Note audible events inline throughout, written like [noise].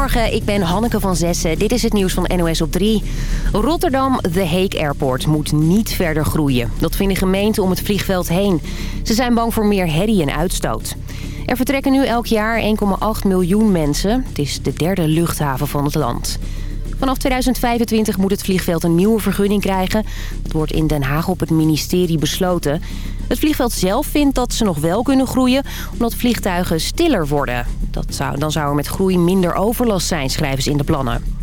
Goedemorgen, ik ben Hanneke van Zessen. Dit is het nieuws van NOS op 3. Rotterdam The Hague Airport moet niet verder groeien. Dat vinden gemeenten om het vliegveld heen. Ze zijn bang voor meer herrie en uitstoot. Er vertrekken nu elk jaar 1,8 miljoen mensen. Het is de derde luchthaven van het land. Vanaf 2025 moet het vliegveld een nieuwe vergunning krijgen. Dat wordt in Den Haag op het ministerie besloten. Het vliegveld zelf vindt dat ze nog wel kunnen groeien... omdat vliegtuigen stiller worden. Dat zou, dan zou er met groei minder overlast zijn, schrijven ze in de plannen.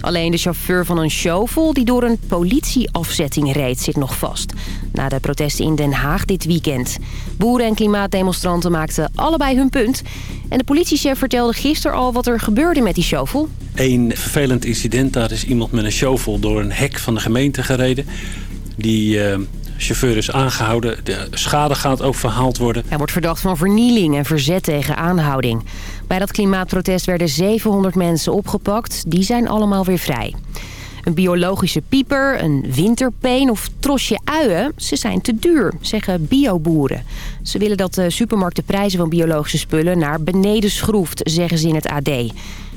Alleen de chauffeur van een shovel die door een politieafzetting reed zit nog vast. Na de protesten in Den Haag dit weekend. Boeren en klimaatdemonstranten maakten allebei hun punt. En de politiechef vertelde gisteren al wat er gebeurde met die shovel. Een vervelend incident. Daar is iemand met een shovel door een hek van de gemeente gereden. Die... Uh chauffeur is aangehouden. De schade gaat ook verhaald worden. Hij wordt verdacht van vernieling en verzet tegen aanhouding. Bij dat klimaatprotest werden 700 mensen opgepakt. Die zijn allemaal weer vrij. Een biologische pieper, een winterpeen of trosje uien, ze zijn te duur, zeggen bioboeren. Ze willen dat de supermarkt de prijzen van biologische spullen naar beneden schroeft, zeggen ze in het AD.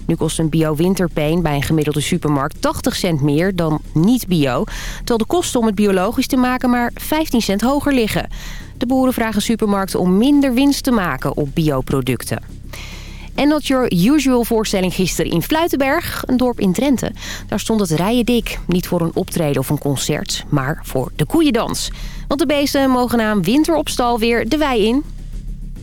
Nu kost een bio-winterpeen bij een gemiddelde supermarkt 80 cent meer dan niet-bio. Terwijl de kosten om het biologisch te maken maar 15 cent hoger liggen. De boeren vragen supermarkten om minder winst te maken op bioproducten. En dat Your Usual voorstelling gisteren in Fluitenberg, een dorp in Drenthe. Daar stond het rijen dik. Niet voor een optreden of een concert, maar voor de koeiendans. Want de beesten mogen na een winteropstal weer de wei in.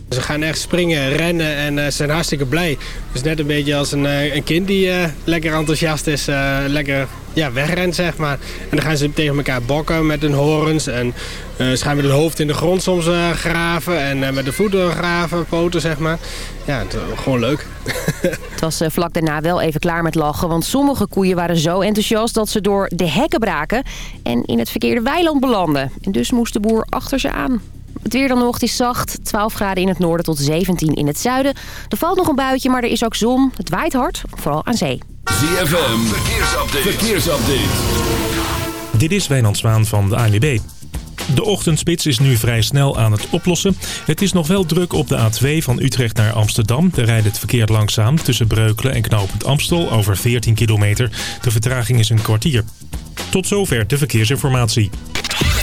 Ze gaan echt springen, rennen en uh, zijn hartstikke blij. Dus net een beetje als een, uh, een kind die uh, lekker enthousiast is, lekker ja, wegrent zeg maar. En dan gaan ze tegen elkaar bokken met hun horens. En ze gaan met hun hoofd in de grond soms graven. En met de voeten graven, poten zeg maar. Ja, het, gewoon leuk. [laughs] het was vlak daarna wel even klaar met lachen. Want sommige koeien waren zo enthousiast dat ze door de hekken braken. En in het verkeerde weiland belanden. En dus moest de boer achter ze aan. Het weer dan nog, is zacht. 12 graden in het noorden tot 17 in het zuiden. Er valt nog een buitje, maar er is ook zon. Het waait hard, vooral aan zee. ZFM, verkeersupdate. verkeersupdate. Dit is Wijnand Zwaan van de ANWB. De ochtendspits is nu vrij snel aan het oplossen. Het is nog wel druk op de A2 van Utrecht naar Amsterdam. Daar rijdt het verkeer langzaam tussen Breukelen en Knopend Amstel over 14 kilometer. De vertraging is een kwartier. Tot zover de verkeersinformatie.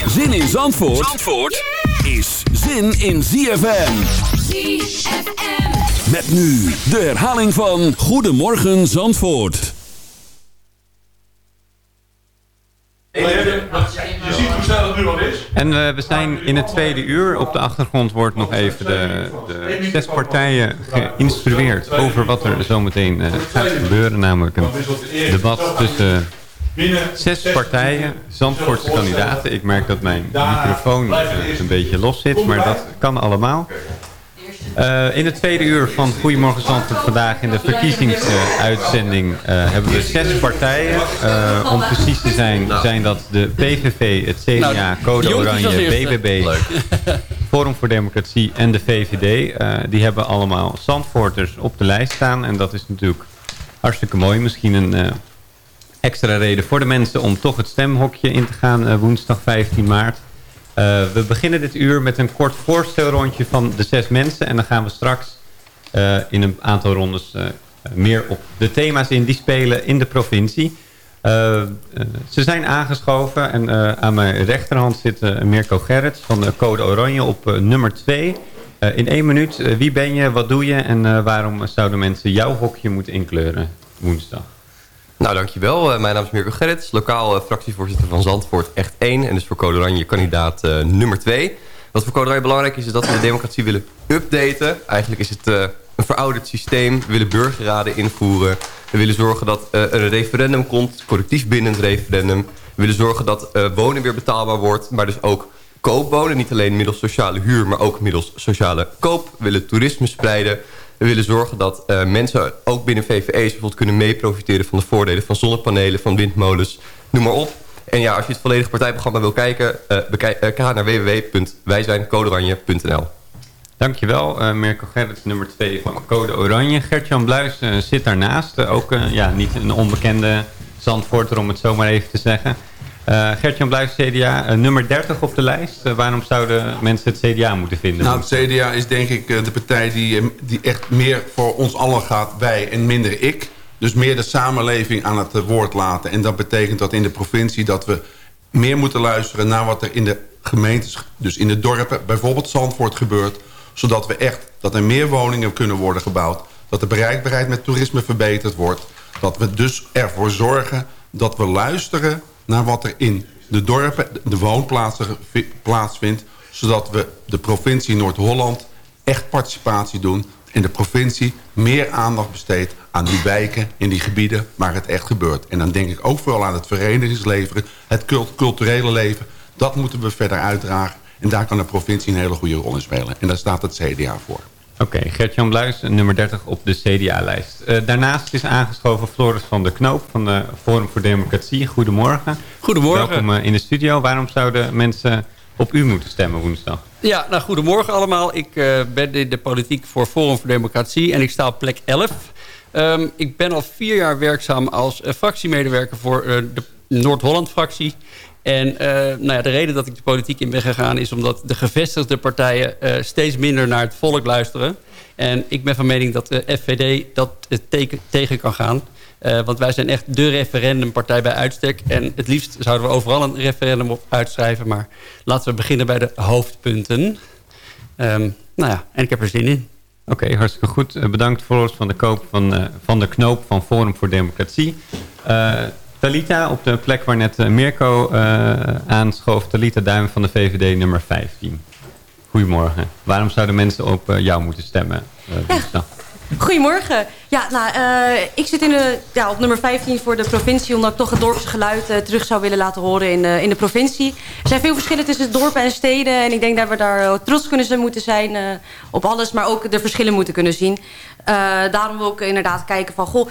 Zin in Zandvoort, Zandvoort is zin in ZFM. ZFM. Met nu de herhaling van Goedemorgen Zandvoort. Je ziet hoe snel het nu al is. En uh, we zijn in het tweede uur. Op de achtergrond wordt nog even de, de zes partijen geïnstrueerd over wat er zometeen uh, gaat gebeuren. Namelijk een debat tussen Zes partijen, Zandvoortse kandidaten. Ik merk dat mijn microfoon uh, een beetje los zit, maar dat kan allemaal. Uh, in het tweede uur van Goedemorgen Zandvoort vandaag in de verkiezingsuitzending uh, hebben we zes partijen. Uh, om precies te zijn zijn dat de PVV, het CDA, nou, Code Oranje, BBB, Forum voor Democratie en de VVD. die hebben allemaal Zandvoorters op de lijst staan en dat is natuurlijk hartstikke mooi. Misschien een extra reden voor de mensen om toch het stemhokje in te gaan woensdag 15 maart. Uh, we beginnen dit uur met een kort voorstelrondje van de zes mensen. En dan gaan we straks uh, in een aantal rondes meer op de thema's in die spelen in de provincie. ze zijn aangeschoven en aan mijn rechterhand zit Mirko Gerrits van de Code Oranje op nummer 2. in één minuut, wie ben je, wat doe je en waarom zouden mensen jouw hokje moeten inkleuren woensdag? Nou, dankjewel. Uh, mijn naam is Mirko Gerrits, lokaal uh, fractievoorzitter van Zandvoort Echt 1. En dus voor Code Oranje kandidaat uh, nummer 2. Wat voor Code belangrijk is, is dat we de democratie willen updaten. Eigenlijk is het een verouderd systeem. We willen burgerraden invoeren. We willen zorgen dat er een referendum komt, collectief bindend referendum. We willen zorgen dat wonen weer betaalbaar wordt, maar dus ook koopwonen. Niet alleen middels sociale huur, maar ook middels sociale koop. We willen toerisme spreiden. We willen zorgen dat uh, mensen ook binnen VVE's bijvoorbeeld kunnen meeprofiteren van de voordelen van zonnepanelen, van windmolens, noem maar op. En ja, als je het volledige partijprogramma wil kijken, uh, bekijk, uh, naar www.wijzijncodeoranje.nl. Dankjewel, uh, Mirko nummer 2 van Code Oranje. Gertjan Bluis zit daarnaast, ook ja, niet een onbekende Zandvoorter om het zomaar even te zeggen. Uh, Gertjan blijft CDA uh, nummer 30 op de lijst. Uh, waarom zouden mensen het CDA moeten vinden? Nou, het CDA is denk ik de partij die, die echt meer voor ons allen gaat. Wij en minder ik. Dus meer de samenleving aan het woord laten. En dat betekent dat in de provincie dat we meer moeten luisteren naar wat er in de gemeentes, dus in de dorpen, bijvoorbeeld Zandvoort gebeurt. Zodat we echt, dat er meer woningen kunnen worden gebouwd. Dat de bereikbaarheid met toerisme verbeterd wordt. Dat we dus ervoor zorgen dat we luisteren naar wat er in de dorpen, de woonplaatsen plaatsvindt. Zodat we de provincie Noord-Holland echt participatie doen. En de provincie meer aandacht besteedt aan die wijken in die gebieden waar het echt gebeurt. En dan denk ik ook vooral aan het verenigingsleven, het culturele leven. Dat moeten we verder uitdragen. En daar kan de provincie een hele goede rol in spelen. En daar staat het CDA voor. Oké, okay, Gert-Jan Bluis, nummer 30 op de CDA-lijst. Uh, daarnaast is aangeschoven Floris van der Knoop van de Forum voor Democratie. Goedemorgen. Goedemorgen. Welkom uh, in de studio. Waarom zouden mensen op u moeten stemmen woensdag? Ja, nou goedemorgen allemaal. Ik uh, ben in de politiek voor Forum voor Democratie en ik sta op plek 11. Um, ik ben al vier jaar werkzaam als fractiemedewerker voor de Noord-Holland-fractie. En uh, nou ja, de reden dat ik de politiek in ben gegaan... is omdat de gevestigde partijen uh, steeds minder naar het volk luisteren. En ik ben van mening dat de FVD dat teken, tegen kan gaan. Uh, want wij zijn echt de referendumpartij bij uitstek. En het liefst zouden we overal een referendum op uitschrijven. Maar laten we beginnen bij de hoofdpunten. Um, nou ja, en ik heb er zin in. Oké, hartstikke goed. bedankt voor van de, koop van, van de knoop van Forum voor Democratie. Talita op de plek waar net eh, Mirko uh, aanschoof. Talita Duim van de VVD nummer 15. Goedemorgen. Waarom zouden mensen op uh, jou moeten stemmen? Ja. Goedemorgen. Ja, nou, uh, ik zit in de, ja, op nummer 15 voor de provincie... omdat ik toch het dorpse geluid uh, terug zou willen laten horen in, uh, in de provincie. Er zijn veel verschillen tussen dorpen en steden... en ik denk dat we daar trots kunnen moeten zijn op alles... maar ook de verschillen moeten kunnen zien. daarom wil ik inderdaad kijken van... Goh,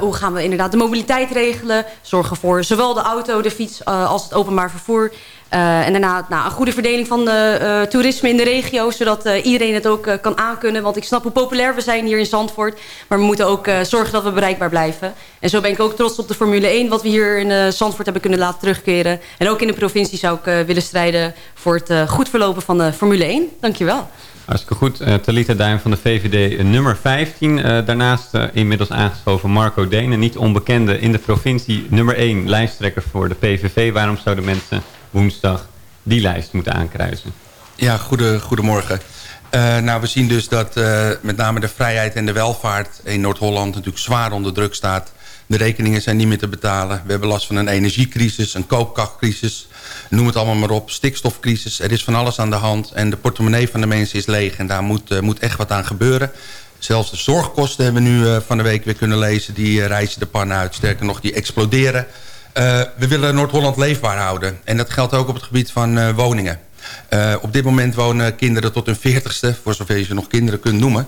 hoe gaan we inderdaad de mobiliteit regelen... zorgen voor zowel de auto, de fiets als het openbaar vervoer... Uh, en daarna nou, een goede verdeling van uh, toerisme in de regio... zodat iedereen het ook kan aankunnen. Want ik snap hoe populair we zijn hier in Zandvoort. Maar we moeten ook zorgen dat we bereikbaar blijven. En zo ben ik ook trots op de Formule 1... wat we hier in Zandvoort hebben kunnen laten terugkeren. En ook in de provincie zou ik willen strijden... voor het goed verlopen van de Formule 1. Dankjewel. Hartstikke goed. Uh, Talita Duim van de VVD nummer 15. Uh, daarnaast inmiddels aangeschoven Marco Denen. Niet onbekende in de provincie nummer 1 lijsttrekker voor de PVV. Waarom zouden mensen woensdag die lijst moeten aankruisen. Ja, goede, goedemorgen. Uh, nou, we zien dus dat uh, met name de vrijheid en de welvaart in Noord-Holland natuurlijk zwaar onder druk staat. De rekeningen zijn niet meer te betalen. We hebben last van een energiecrisis, een koopkrachtcrisis. Noem het allemaal maar op. Stikstofcrisis. Er is van alles aan de hand. En de portemonnee van de mensen is leeg. En daar moet, uh, moet echt wat aan gebeuren. Zelfs de zorgkosten hebben we nu van de week weer kunnen lezen. Die reizen de pan uit. Sterker nog, die exploderen. Uh, we willen Noord-Holland leefbaar houden. En dat geldt ook op het gebied van uh, woningen. Uh, op dit moment wonen kinderen tot hun veertigste... voor zover je ze nog kinderen kunt noemen...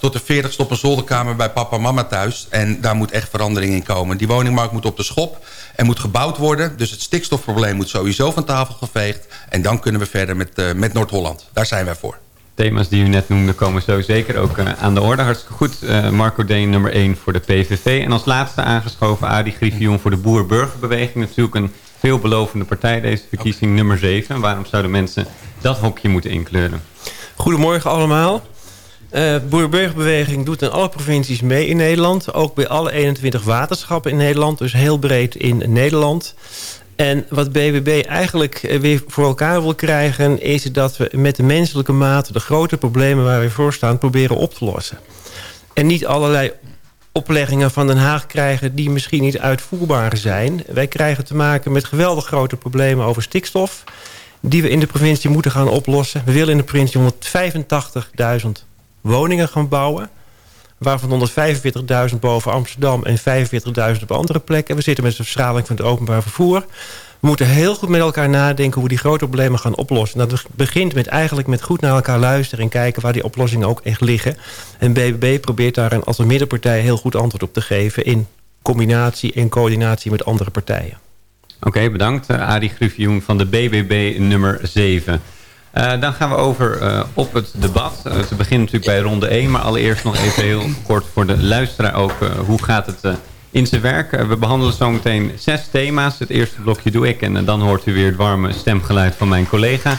tot de veertigste op een zolderkamer bij papa en mama thuis. En daar moet echt verandering in komen. Die woningmarkt moet op de schop en moet gebouwd worden. Dus het stikstofprobleem moet sowieso van tafel geveegd. En dan kunnen we verder met, met Noord-Holland. Daar zijn wij voor thema's die u net noemde komen zo zeker ook uh, aan de orde. Hartstikke goed. Uh, Marco Deen nummer 1 voor de PVV. En als laatste aangeschoven Adi Griffioen voor de Boer-Burgerbeweging. Natuurlijk een veelbelovende partij deze verkiezing nummer 7. Waarom zouden mensen dat hokje moeten inkleuren? Goedemorgen allemaal. Uh, Boer-Burgerbeweging doet in alle provincies mee in Nederland. Ook bij alle 21 waterschappen in Nederland. Dus heel breed in Nederland. En wat BBB eigenlijk eh, weer voor elkaar wil krijgen... is dat we met de menselijke mate de grote problemen waar we voor staan... proberen op te lossen. En niet allerlei opleggingen van Den Haag krijgen... die misschien niet uitvoerbaar zijn. Wij krijgen te maken met geweldig grote problemen over stikstof... die we in de provincie moeten gaan oplossen. We willen in de provincie 185.000 woningen gaan bouwen waarvan 145.000 boven Amsterdam en 45.000 op andere plekken. We zitten met de verschraling van het openbaar vervoer. We moeten heel goed met elkaar nadenken hoe we die grote problemen gaan oplossen. Dat begint met eigenlijk met goed naar elkaar luisteren... en kijken waar die oplossingen ook echt liggen. En BBB probeert daar als een middenpartij heel goed antwoord op te geven... in combinatie en coördinatie met andere partijen. Oké, bedankt. Uh, Adi Griffioen van de BBB nummer 7. Uh, dan gaan we over uh, op het debat. Uh, beginnen natuurlijk bij ronde 1. Maar allereerst nog even heel kort voor de luisteraar ook. hoe gaat het in zijn werk? we behandelen zometeen zes thema's. Het eerste blokje doe ik. En dan hoort u weer het warme stemgeluid van mijn collega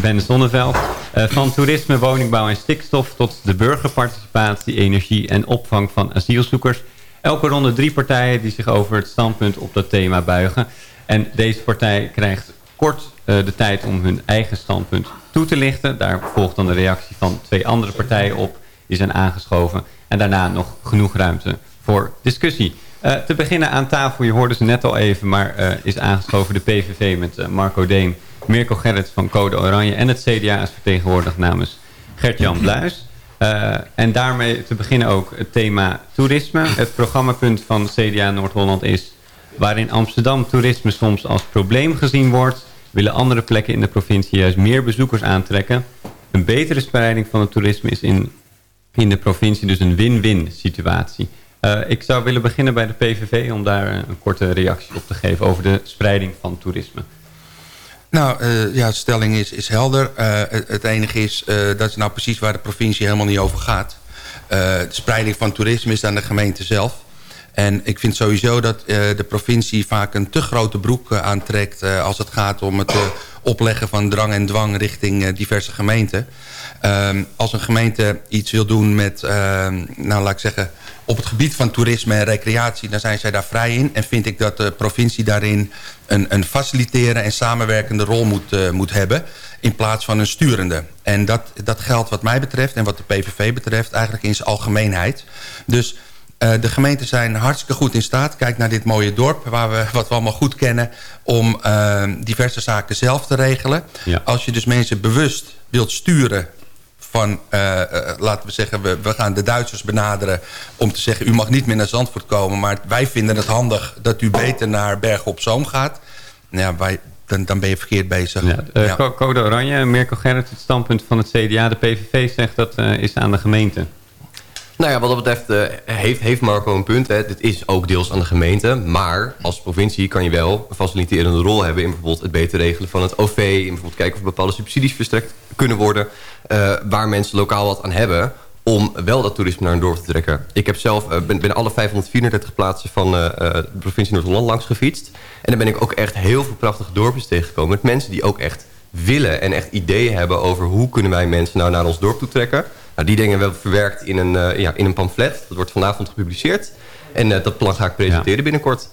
Ben Zonneveld. van toerisme, woningbouw en stikstof tot de burgerparticipatie, energie en opvang van asielzoekers. Elke ronde drie partijen die zich over het standpunt op dat thema buigen. En deze partij krijgt kort de tijd om hun eigen standpunt toe te lichten. Daar volgt dan de reactie van twee andere partijen op. Die zijn aangeschoven. En daarna nog genoeg ruimte voor discussie. Uh, te beginnen aan tafel, je hoorde ze net al even, maar uh, is aangeschoven de PVV met uh, Marco Deem, Mirko Gerrits van Code Oranje en het CDA is vertegenwoordigd namens Gert-Jan [clears throat] Bluis. en daarmee te beginnen ook het thema toerisme. Het programmapunt van CDA Noord-Holland is waarin Amsterdam toerisme soms als probleem gezien wordt, willen andere plekken in de provincie juist meer bezoekers aantrekken. Een betere spreiding van het toerisme is in, in de provincie dus een win-win situatie. Uh, ik zou willen beginnen bij de PVV om daar een korte reactie op te geven over de spreiding van toerisme. Nou, uh, ja, de stelling is, is helder. Het, het, enige is, dat is nou precies waar de provincie helemaal niet over gaat. de spreiding van toerisme is aan de gemeente zelf. En ik vind sowieso dat de provincie vaak een te grote broek aantrekt... als het gaat om het opleggen van drang en dwang richting diverse gemeenten. Ehm, als een gemeente iets wil doen met, ehm, nou laat ik zeggen op het gebied van toerisme en recreatie... dan zijn zij daar vrij in. En vind ik dat de provincie daarin een, een faciliterende en samenwerkende rol moet, moet hebben... in plaats van een sturende. En dat, dat geldt wat mij betreft en wat de PVV betreft eigenlijk in zijn algemeenheid. Dus... Uh, de gemeenten zijn hartstikke goed in staat. Kijk naar dit mooie dorp, waar we, wat we allemaal goed kennen... om uh, diverse zaken zelf te regelen. Ja. Als je dus mensen bewust wilt sturen van, uh, laten we zeggen, we, we gaan de Duitsers benaderen... om te zeggen, u mag niet meer naar Zandvoort komen... maar wij vinden het handig dat u beter naar Bergen op Zoom gaat. Nou ja, wij, dan, dan ben je verkeerd bezig. Ja, ja. Code Oranje, Mirko Gerrit, het standpunt van het CDA. De PVV zegt dat is aan de gemeente. Nou ja, wat dat betreft uh, heeft, heeft Marco een punt. Hè. Dit is ook deels aan de gemeente. Maar als provincie kan je wel een faciliterende rol hebben... in bijvoorbeeld het beter regelen van het OV. In bijvoorbeeld kijken of bepaalde subsidies verstrekt kunnen worden... Uh, waar mensen lokaal wat aan hebben om wel dat toerisme naar een dorp te trekken. Ik heb zelf, uh, ben alle 534 plaatsen van de provincie Noord-Holland langs gefietst. En dan ben ik ook echt heel veel prachtige dorpjes tegengekomen... met mensen die ook echt willen en echt ideeën hebben over... hoe kunnen wij mensen nou naar ons dorp toe trekken... Nou, die dingen hebben we verwerkt in een, uh, ja, in een pamflet. Dat wordt vanavond gepubliceerd. En uh, dat plan ga ik presenteren ja. binnenkort.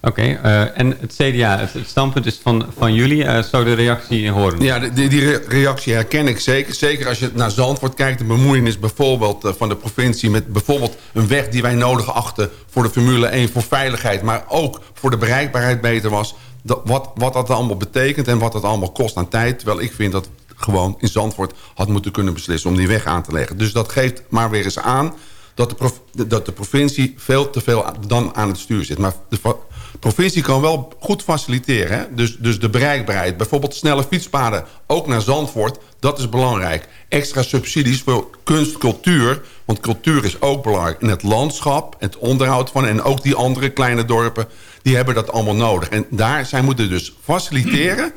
Oké, okay, uh, en het CDA, het, het, standpunt is van, van jullie. Uh, zou de reactie horen? Ja, die, die reactie herken ik zeker. Zeker als je naar Zandvoort kijkt. De bemoeienis bijvoorbeeld uh, van de provincie... met bijvoorbeeld een weg die wij nodig achten... voor de Formule 1, voor veiligheid... maar ook voor de bereikbaarheid beter was. Dat, wat, wat dat allemaal betekent en wat dat allemaal kost aan tijd. Terwijl ik vind dat gewoon in Zandvoort had moeten kunnen beslissen... om die weg aan te leggen. Dus dat geeft maar weer eens aan dat de, dat de provincie veel te veel dan aan het stuur zit. Maar de provincie kan wel goed faciliteren. Hè? Dus, dus de bereikbaarheid. Bijvoorbeeld snelle fietspaden, ook naar Zandvoort. Dat is belangrijk. Extra subsidies voor kunst, cultuur. Want cultuur is ook belangrijk. In het landschap, het onderhoud van... en ook die andere kleine dorpen, die hebben dat allemaal nodig. En daar, zij moeten dus faciliteren...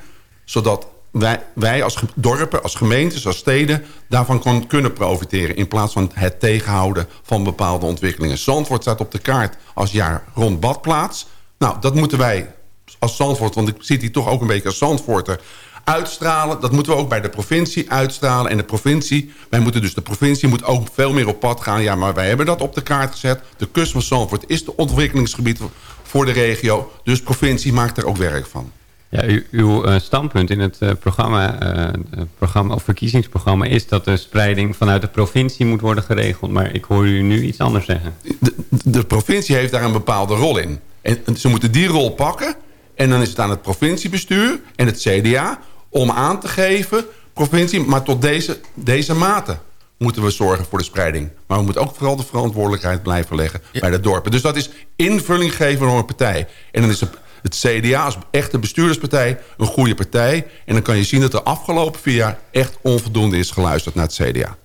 zodat wij, wij als dorpen, als gemeentes, als steden... daarvan kon, kunnen profiteren... in plaats van het tegenhouden van bepaalde ontwikkelingen. Zandvoort staat op de kaart als jaar rond badplaats. Nou, dat moeten wij als Zandvoort... want ik zit hier toch ook een beetje als Zandvoorter... uitstralen. Dat moeten we ook bij de provincie uitstralen. En de provincie, wij moeten dus de provincie moet ook veel meer op pad gaan. Ja, maar wij hebben dat op de kaart gezet. De kust van Zandvoort is de ontwikkelingsgebied voor de regio. Dus provincie maakt er ook werk van. Ja, uw uh, standpunt in het uh, programma, uh, programma of verkiezingsprogramma is dat de spreiding vanuit de provincie moet worden geregeld. Maar ik hoor u nu iets anders zeggen. De, de provincie heeft daar een bepaalde rol in. En ze moeten die rol pakken. En dan is het aan het provinciebestuur en het CDA om aan te geven... provincie, maar tot deze, deze mate moeten we zorgen voor de spreiding. Maar we moeten ook vooral de verantwoordelijkheid blijven leggen ja. bij de dorpen. Dus dat is invulling geven door een partij. En dan is het het CDA is echt een bestuurderspartij, een goede partij. En dan kan je zien dat de afgelopen vier jaar echt onvoldoende is geluisterd naar het CDA.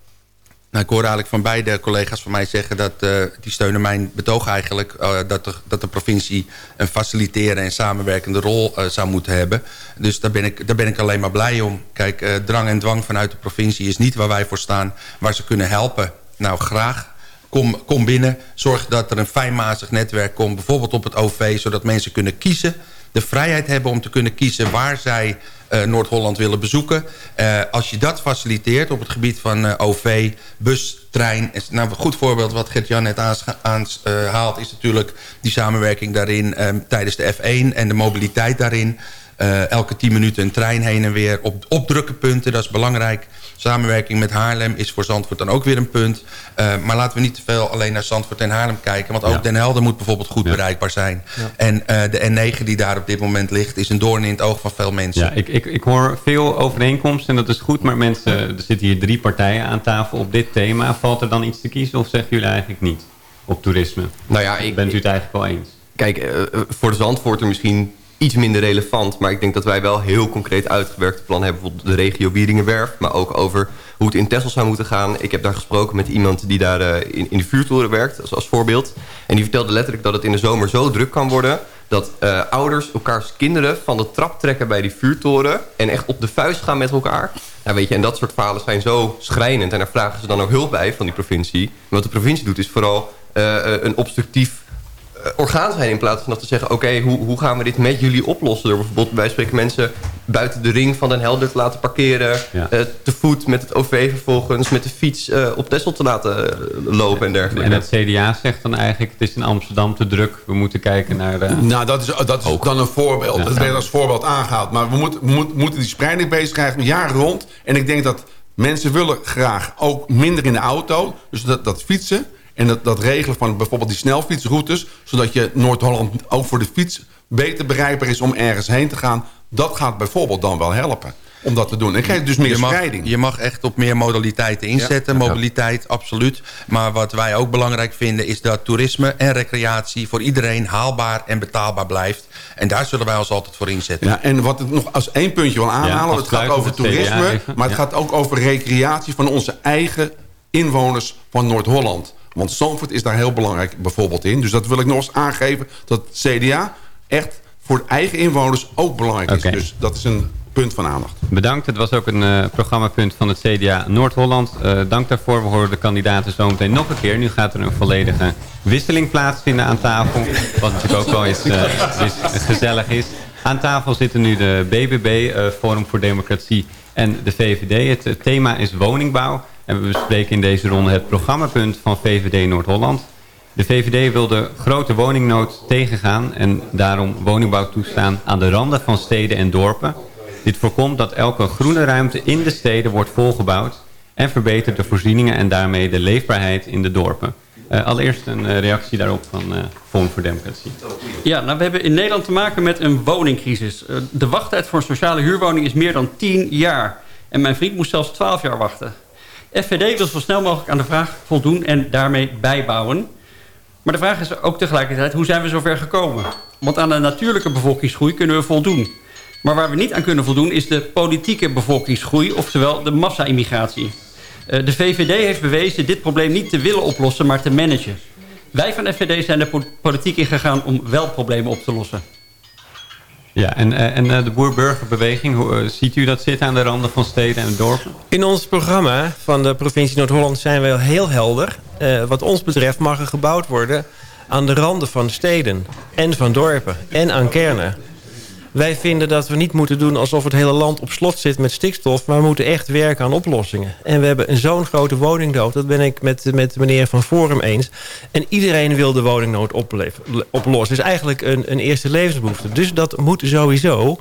Nou, ik hoor eigenlijk van beide collega's van mij zeggen... dat uh, die steunen mijn betoog eigenlijk... Uh, dat, de, dat de provincie een faciliterende en samenwerkende rol uh, zou moeten hebben. Dus daar ben, ik, daar ben ik alleen maar blij om. Kijk, drang en dwang vanuit de provincie is niet waar wij voor staan... waar ze kunnen helpen. Nou, graag kom, kom binnen. Zorg dat er een fijnmazig netwerk komt. Bijvoorbeeld op het OV, zodat mensen kunnen kiezen. De vrijheid hebben om te kunnen kiezen waar zij uh, Noord-Holland willen bezoeken. Uh, als je dat faciliteert op het gebied van uh, OV, bus, trein... Nou, een goed voorbeeld wat Gert-Jan net aanhaalt... is natuurlijk die samenwerking daarin tijdens de F1 en de mobiliteit daarin... Elke 10 minuten een trein heen en weer op, op drukke punten. Dat is belangrijk. Samenwerking met Haarlem is voor Zandvoort dan ook weer een punt. Uh, maar laten we niet te veel alleen naar Zandvoort en Haarlem kijken. Want ook ja. Den Helder moet bijvoorbeeld goed ja. bereikbaar zijn. Ja. En uh, de N9 die daar op dit moment ligt... is een doorn in het oog van veel mensen. Ja, ik, ik, ik hoor veel overeenkomsten en dat is goed. Maar mensen, er zitten hier drie partijen aan tafel op dit thema. Valt er dan iets te kiezen of zeggen jullie eigenlijk niet? Op toerisme. Nou ja, ik, Bent u het eigenlijk wel eens? Kijk, voor de Zandvoorter misschien iets minder relevant. Maar ik denk dat wij wel heel concreet uitgewerkte plannen hebben. Bijvoorbeeld de regio Wieringenwerf. Maar ook over hoe het in Texel zou moeten gaan. Ik heb daar gesproken met iemand die daar uh, in, de vuurtoren werkt. Als, als voorbeeld. En die vertelde letterlijk dat het in de zomer zo druk kan worden. Dat uh, ouders elkaars kinderen van de trap trekken bij die vuurtoren. En echt op de vuist gaan met elkaar. Nou, weet je, en dat soort verhalen zijn zo schrijnend. En daar vragen ze dan ook hulp bij van die provincie. En wat de provincie doet is vooral uh, een obstructief orgaan zijn in plaats van dat te zeggen... oké, okay, hoe, hoe gaan we dit met jullie oplossen? Door bijvoorbeeld bij spreken mensen buiten de ring van Den Helder te laten parkeren... Ja. Uh, te voet met het OV vervolgens met de fiets uh, op Texel te laten lopen en dergelijke. En het CDA zegt dan eigenlijk... het is in Amsterdam te druk, we moeten kijken naar de... Nou, dat is, dat is dan een voorbeeld. Ja. Dat werd als voorbeeld aangehaald. Maar we, moet, we moet, moeten die spreiding bezig krijgen jaar rond. En ik denk dat mensen willen graag ook minder in de auto. Dus dat, dat fietsen... En dat, dat regelen van bijvoorbeeld die snelfietsroutes... zodat je Noord-Holland ook voor de fiets beter bereikbaar is om ergens heen te gaan... dat gaat bijvoorbeeld dan wel helpen om dat te doen. En krijg je dus meer je mag, spreiding. Je mag echt op meer modaliteiten inzetten. Ja. Mobiliteit, absoluut. Maar wat wij ook belangrijk vinden... is dat toerisme en recreatie voor iedereen haalbaar en betaalbaar blijft. En daar zullen wij ons altijd voor inzetten. Ja, en wat ik nog als één puntje wil aanhalen... Ja, het gaat over toerisme, maar het gaat ook over recreatie... van onze eigen inwoners van Noord-Holland. Want Zandvoort is daar heel belangrijk bijvoorbeeld in. Dus dat wil ik nog eens aangeven. Dat CDA echt voor eigen inwoners ook belangrijk is. Dus dat is een punt van aandacht. Bedankt. Het was ook een uh, programmapunt van het CDA Noord-Holland. Uh, dank daarvoor. We horen de kandidaten zo meteen nog een keer. Nu gaat er een volledige wisseling plaatsvinden aan tafel. Wat natuurlijk ook wel eens, uh, is, gezellig is. Aan tafel zitten nu de BBB, Forum voor Democratie en de VVD. Het thema is woningbouw. En we bespreken in deze ronde het programmapunt van VVD Noord-Holland. De VVD wil de grote woningnood tegengaan en daarom woningbouw toestaan aan de randen van steden en dorpen. Dit voorkomt dat elke groene ruimte in de steden wordt volgebouwd en verbetert de voorzieningen en daarmee de leefbaarheid in de dorpen. Uh, allereerst een uh, reactie daarop van uh, Forum voor Democratie. Ja, nou, we hebben in Nederland te maken met een woningcrisis. de wachttijd voor een sociale huurwoning is meer dan 10 jaar. En mijn vriend moest zelfs 12 jaar wachten. FVD wil zo snel mogelijk aan de vraag voldoen en daarmee bijbouwen. Maar de vraag is ook tegelijkertijd, hoe zijn we zover gekomen? Want aan de natuurlijke bevolkingsgroei kunnen we voldoen. Maar waar we niet aan kunnen voldoen is de politieke bevolkingsgroei, oftewel de massa-immigratie. De VVD heeft bewezen dit probleem niet te willen oplossen, maar te managen. Wij van FVD zijn de politiek ingegaan om wel problemen op te lossen. Ja, en, en de boer-burgerbeweging, hoe ziet u dat zitten aan de randen van steden en dorpen? In ons programma van de provincie Noord-Holland zijn we heel helder. Wat ons betreft mag er gebouwd worden aan de randen van steden en van dorpen en aan kernen. Wij vinden dat we niet moeten doen alsof het hele land op slot zit met stikstof... maar we moeten echt werken aan oplossingen. En we hebben zo'n grote woningnood, dat ben ik met, met meneer Van Forum eens. En iedereen wil de woningnood oplossen. Het is eigenlijk een, een eerste levensbehoefte. Dus dat moet sowieso...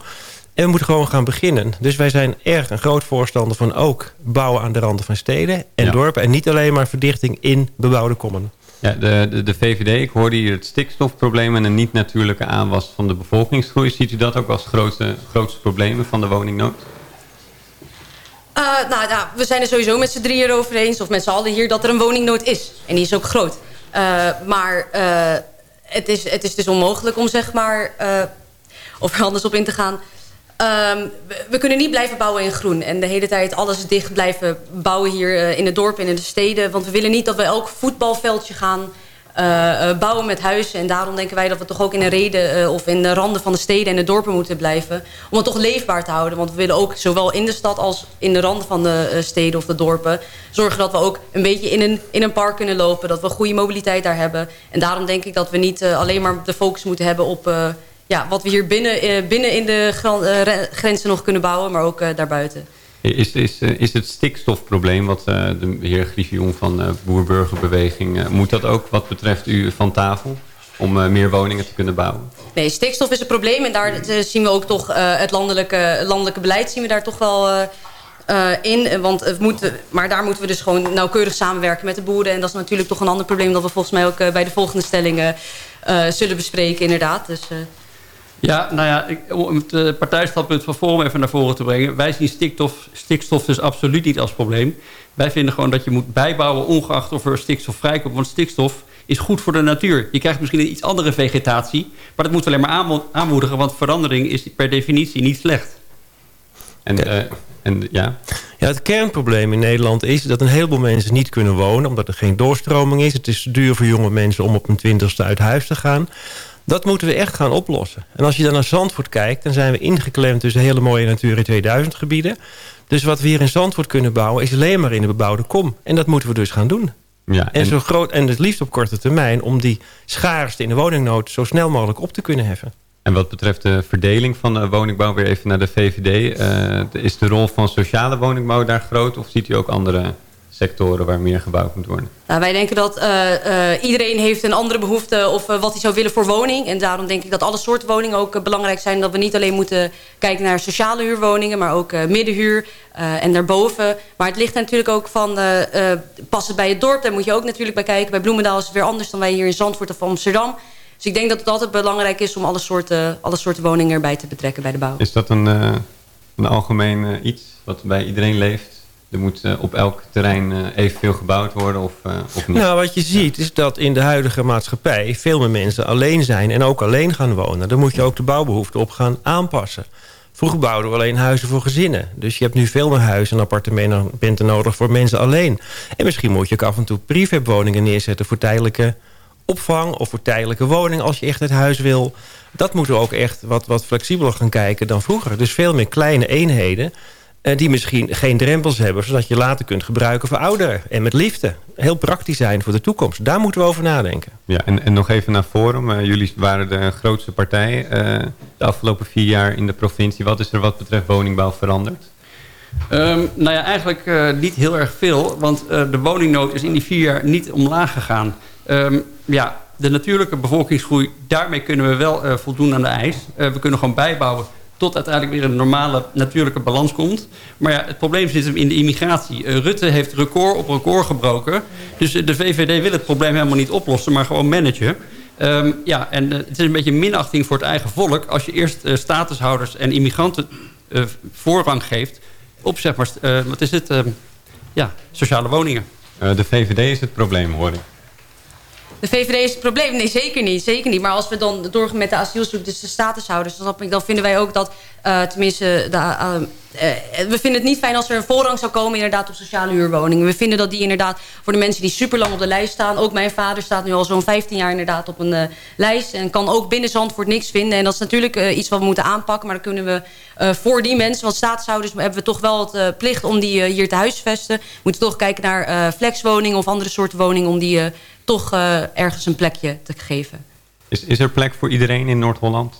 En we moeten gewoon gaan beginnen. Dus wij zijn erg een groot voorstander van ook bouwen aan de randen van steden en ja. dorpen. En niet alleen maar verdichting in bebouwde kommen. Ja, de, de, VVD, ik hoorde hier het stikstofprobleem en een niet-natuurlijke aanwas van de bevolkingsgroei. Ziet u dat ook als grootste, grootste problemen van de woningnood? Uh, nou, nou, we zijn er sowieso met z'n drieën over eens, of met z'n allen hier, dat er een woningnood is. En die is ook groot. Uh, maar uh, het, is, het is dus onmogelijk om zeg maar, of er anders op in te gaan... Um, we, kunnen niet blijven bouwen in groen. En de hele tijd alles dicht blijven bouwen hier uh, in het dorp en in de steden. Want we willen niet dat we elk voetbalveldje gaan uh, bouwen met huizen. En daarom denken wij dat we toch ook in de reden of in de randen van de steden en de dorpen moeten blijven. Om het toch leefbaar te houden. Want we willen ook zowel in de stad als in de randen van de steden of de dorpen... zorgen dat we ook een beetje in een, in een park kunnen lopen. Dat we goede mobiliteit daar hebben. En daarom denk ik dat we niet alleen maar de focus moeten hebben op... ja, wat we hier binnen, binnen in de grenzen nog kunnen bouwen, maar ook daarbuiten. Is, is, eh, is het stikstofprobleem, wat de heer Griffioen van Boerburgerbeweging... Moet dat ook wat betreft u van tafel? Om meer woningen te kunnen bouwen? Nee, stikstof is een probleem. En daar zien we ook toch het landelijke, landelijke beleid zien we daar toch wel in. Want het moet, maar daar moeten we dus gewoon nauwkeurig samenwerken met de boeren. En dat is natuurlijk toch een ander probleem... dat we volgens mij ook bij de volgende stellingen zullen bespreken inderdaad. Dus... Ja, nou ja, ik, om het uh, partijstandpunt van Forum even naar voren te brengen. Wij zien stikstof, stikstof dus absoluut niet als probleem. Wij vinden gewoon dat je moet bijbouwen ongeacht of er stikstof vrijkomt. Want stikstof is goed voor de natuur. Je krijgt misschien een iets andere vegetatie. Maar dat moeten we alleen maar aanmoedigen. Want verandering is per definitie niet slecht. En, uh, en ja... Ja, het kernprobleem in Nederland is dat een heleboel mensen niet kunnen wonen... omdat er geen doorstroming is. Het is duur voor jonge mensen om op hun twintigste uit huis te gaan. Dat moeten we echt gaan oplossen. En als je dan naar Zandvoort kijkt... dan zijn we ingeklemd tussen hele mooie Natura 2000 gebieden. Dus wat we hier in Zandvoort kunnen bouwen... is alleen maar in de bebouwde kom. En dat moeten we dus gaan doen. Ja, en... en, zo groot, en het liefst op korte termijn... om die schaarste in de woningnood zo snel mogelijk op te kunnen heffen. En wat betreft de verdeling van de woningbouw... weer even naar de VVD. Uh, eh, is de rol van sociale woningbouw daar groot... of ziet u ook andere sectoren waar meer gebouwd moet worden? Nou, wij denken dat uh, uh, iedereen heeft een andere behoefte of uh, wat hij zou willen voor woning. En daarom denk ik dat alle soorten woningen ook belangrijk zijn. Dat we niet alleen moeten kijken naar sociale huurwoningen, maar ook middenhuur en daarboven. Maar het ligt natuurlijk ook van, past het bij het dorp? Daar moet je ook natuurlijk bij kijken. Bij Bloemendaal is het weer anders dan wij hier in Zandvoort of Amsterdam. Dus ik denk dat het altijd belangrijk is om alle soorten, alle soorten woningen erbij te betrekken bij de bouw. Is dat een, een algemeen iets wat bij iedereen leeft? Er moet uh, op elk terrein uh, evenveel gebouwd worden of, uh, of niet? Nou, wat je ziet is dat in de huidige maatschappij... veel meer mensen alleen zijn en ook alleen gaan wonen. Dan moet je ook de bouwbehoeften op gaan aanpassen. Vroeger bouwden we alleen huizen voor gezinnen. Dus je hebt nu veel meer huizen en appartementen nodig voor mensen alleen. En misschien moet je ook af en toe prefabwoningen neerzetten... voor tijdelijke opvang of voor tijdelijke woning... als je echt het huis wil. Dat moeten we ook echt wat, wat flexibeler gaan kijken dan vroeger. Dus veel meer kleine eenheden uh, die misschien geen drempels hebben... zodat je later kunt gebruiken voor ouderen. En met liefde. Heel praktisch zijn voor de toekomst. Daar moeten we over nadenken. Ja, en, en nog even naar Forum. Uh, jullie waren de grootste partij uh, de afgelopen vier jaar in de provincie. Wat is er wat betreft woningbouw veranderd? Um, nou ja, eigenlijk uh, niet heel erg veel. Want uh, de woningnood is in die vier jaar niet omlaag gegaan. Um, ja, de natuurlijke bevolkingsgroei, daarmee kunnen we wel uh, voldoen aan de eis. we kunnen gewoon bijbouwen tot uiteindelijk weer een normale natuurlijke balans komt. Maar ja, het probleem zit hem in de immigratie. Uh, Rutte heeft record op record gebroken. Dus de VVD wil het probleem helemaal niet oplossen, maar gewoon managen. Um, ja, en uh, het is een beetje minachting voor het eigen volk... als je eerst statushouders en immigranten voorrang geeft... op, zeg maar, wat is het, ehm, ja, sociale woningen. de VVD is het probleem, hoor ik. De VVD is het probleem. Nee, zeker niet. Zeker niet. Maar als we dan doorgaan met de asielzoekers, dus de statushouders... dan, dan vinden wij ook dat, uh, tenminste... De, uh, uh, we vinden het niet fijn als er een voorrang zou komen inderdaad op sociale huurwoningen. We vinden dat die inderdaad voor de mensen die super lang op de lijst staan... ook mijn vader staat nu al zo'n 15 jaar inderdaad op een lijst... en kan ook binnen Zandvoort niks vinden. En dat is natuurlijk iets wat we moeten aanpakken... maar dan kunnen we voor die mensen, want statushouders... hebben we toch wel het plicht om die hier te huisvesten. We moeten toch kijken naar flexwoningen of andere soorten woningen... om die toch uh, ergens een plekje te geven. Is, is er plek voor iedereen in Noord-Holland?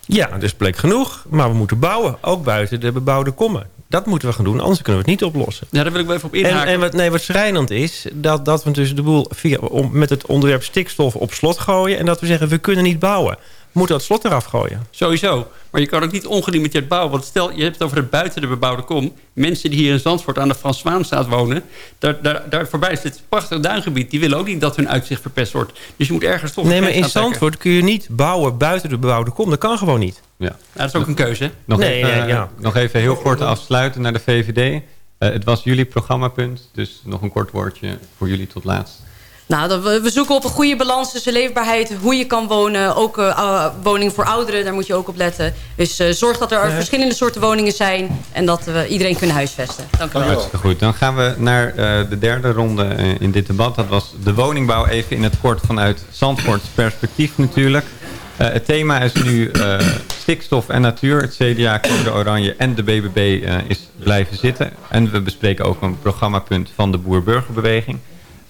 Ja, er is plek genoeg. Maar we moeten bouwen. Ook buiten de bebouwde kommen. Dat moeten we gaan doen, anders kunnen we het niet oplossen. Ja, daar wil ik wel even op inhaken. En, en wat, nee, wat schrijnend is, dat, dat we dus de boel via, om, met het onderwerp stikstof op slot gooien... en dat we zeggen, we kunnen niet bouwen moet dat slot eraf gooien. Sowieso. Maar je kan ook niet ongelimiteerd bouwen. Want stel, je hebt het over het buiten de bebouwde kom. Mensen die hier in Zandvoort aan de Frans Zwaanstraat wonen... Daar, daar, daar voorbij is dit prachtig duingebied. Die willen ook niet dat hun uitzicht verpest wordt. Dus je moet ergens toch... Nee, maar in Zandvoort kun je niet bouwen buiten de bebouwde kom. Dat kan gewoon niet. Ja. Nou, dat is ook een keuze. Nog, nee, even, ja. nog even heel kort afsluiten naar de VVD. Uh, eh, het was jullie programmapunt. Dus nog een kort woordje voor jullie tot laatst. Nou, we, zoeken op een goede balans tussen leefbaarheid, hoe je kan wonen. Ook uh, woningen voor ouderen, daar moet je ook op letten. Dus uh, zorg dat er verschillende soorten woningen zijn... en dat we iedereen kunnen huisvesten. Dank u wel. Hartstikke goed. Dan gaan we naar uh, de derde ronde in dit debat. Dat was de woningbouw even in het kort vanuit Zandvoorts perspectief natuurlijk. het thema is nu stikstof en natuur. Het CDA, Code Oranje en de BBB is blijven zitten. En we bespreken ook een programmapunt van de Boer-Burgerbeweging...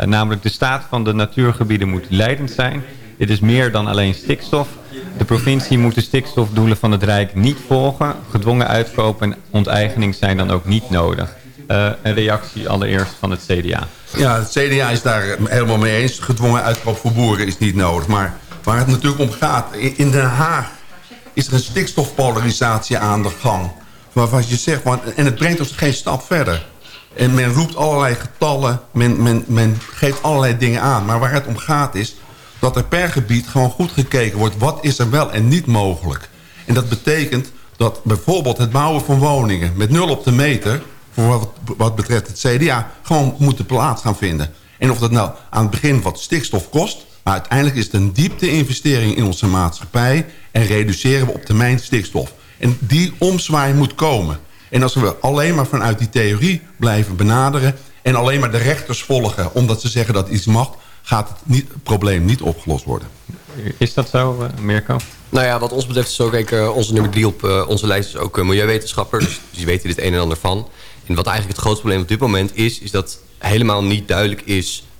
Eh, namelijk de staat van de natuurgebieden moet leidend zijn. Dit is meer dan alleen stikstof. De provincie moet de stikstofdoelen van het Rijk niet volgen. Gedwongen uitkoop en onteigening zijn dan ook niet nodig. Uh, een reactie allereerst van het CDA. Ja, het CDA is daar helemaal mee eens. Gedwongen uitkoop voor boeren is niet nodig. Maar waar het natuurlijk om gaat, in Den Haag is er een stikstofpolarisatie aan de gang. Waarvan je zegt, en het brengt ons geen stap verder. En men roept allerlei getallen, men, men, men geeft allerlei dingen aan. Maar waar het om gaat is dat er per gebied gewoon goed gekeken wordt... wat is er wel en niet mogelijk. En dat betekent dat bijvoorbeeld het bouwen van woningen... met nul op de meter, voor wat, betreft het CDA... gewoon moet plaats gaan vinden. En of dat nou aan het begin wat stikstof kost... maar uiteindelijk is het een diepte-investering in onze maatschappij... en reduceren we op termijn stikstof. En die omzwaai moet komen... En als we alleen maar vanuit die theorie blijven benaderen... en alleen maar de rechters volgen omdat ze zeggen dat iets mag... gaat het, niet, het probleem niet opgelost worden. Is dat zo, uh, Mirko? Nou ja, wat ons betreft is ook uh, onze nummer drie op uh, onze lijst is ook milieuwetenschapper. Dus [clears throat] die weten dit een en ander van. En wat eigenlijk het grootste probleem op dit moment is... is dat helemaal niet duidelijk is uh, uh,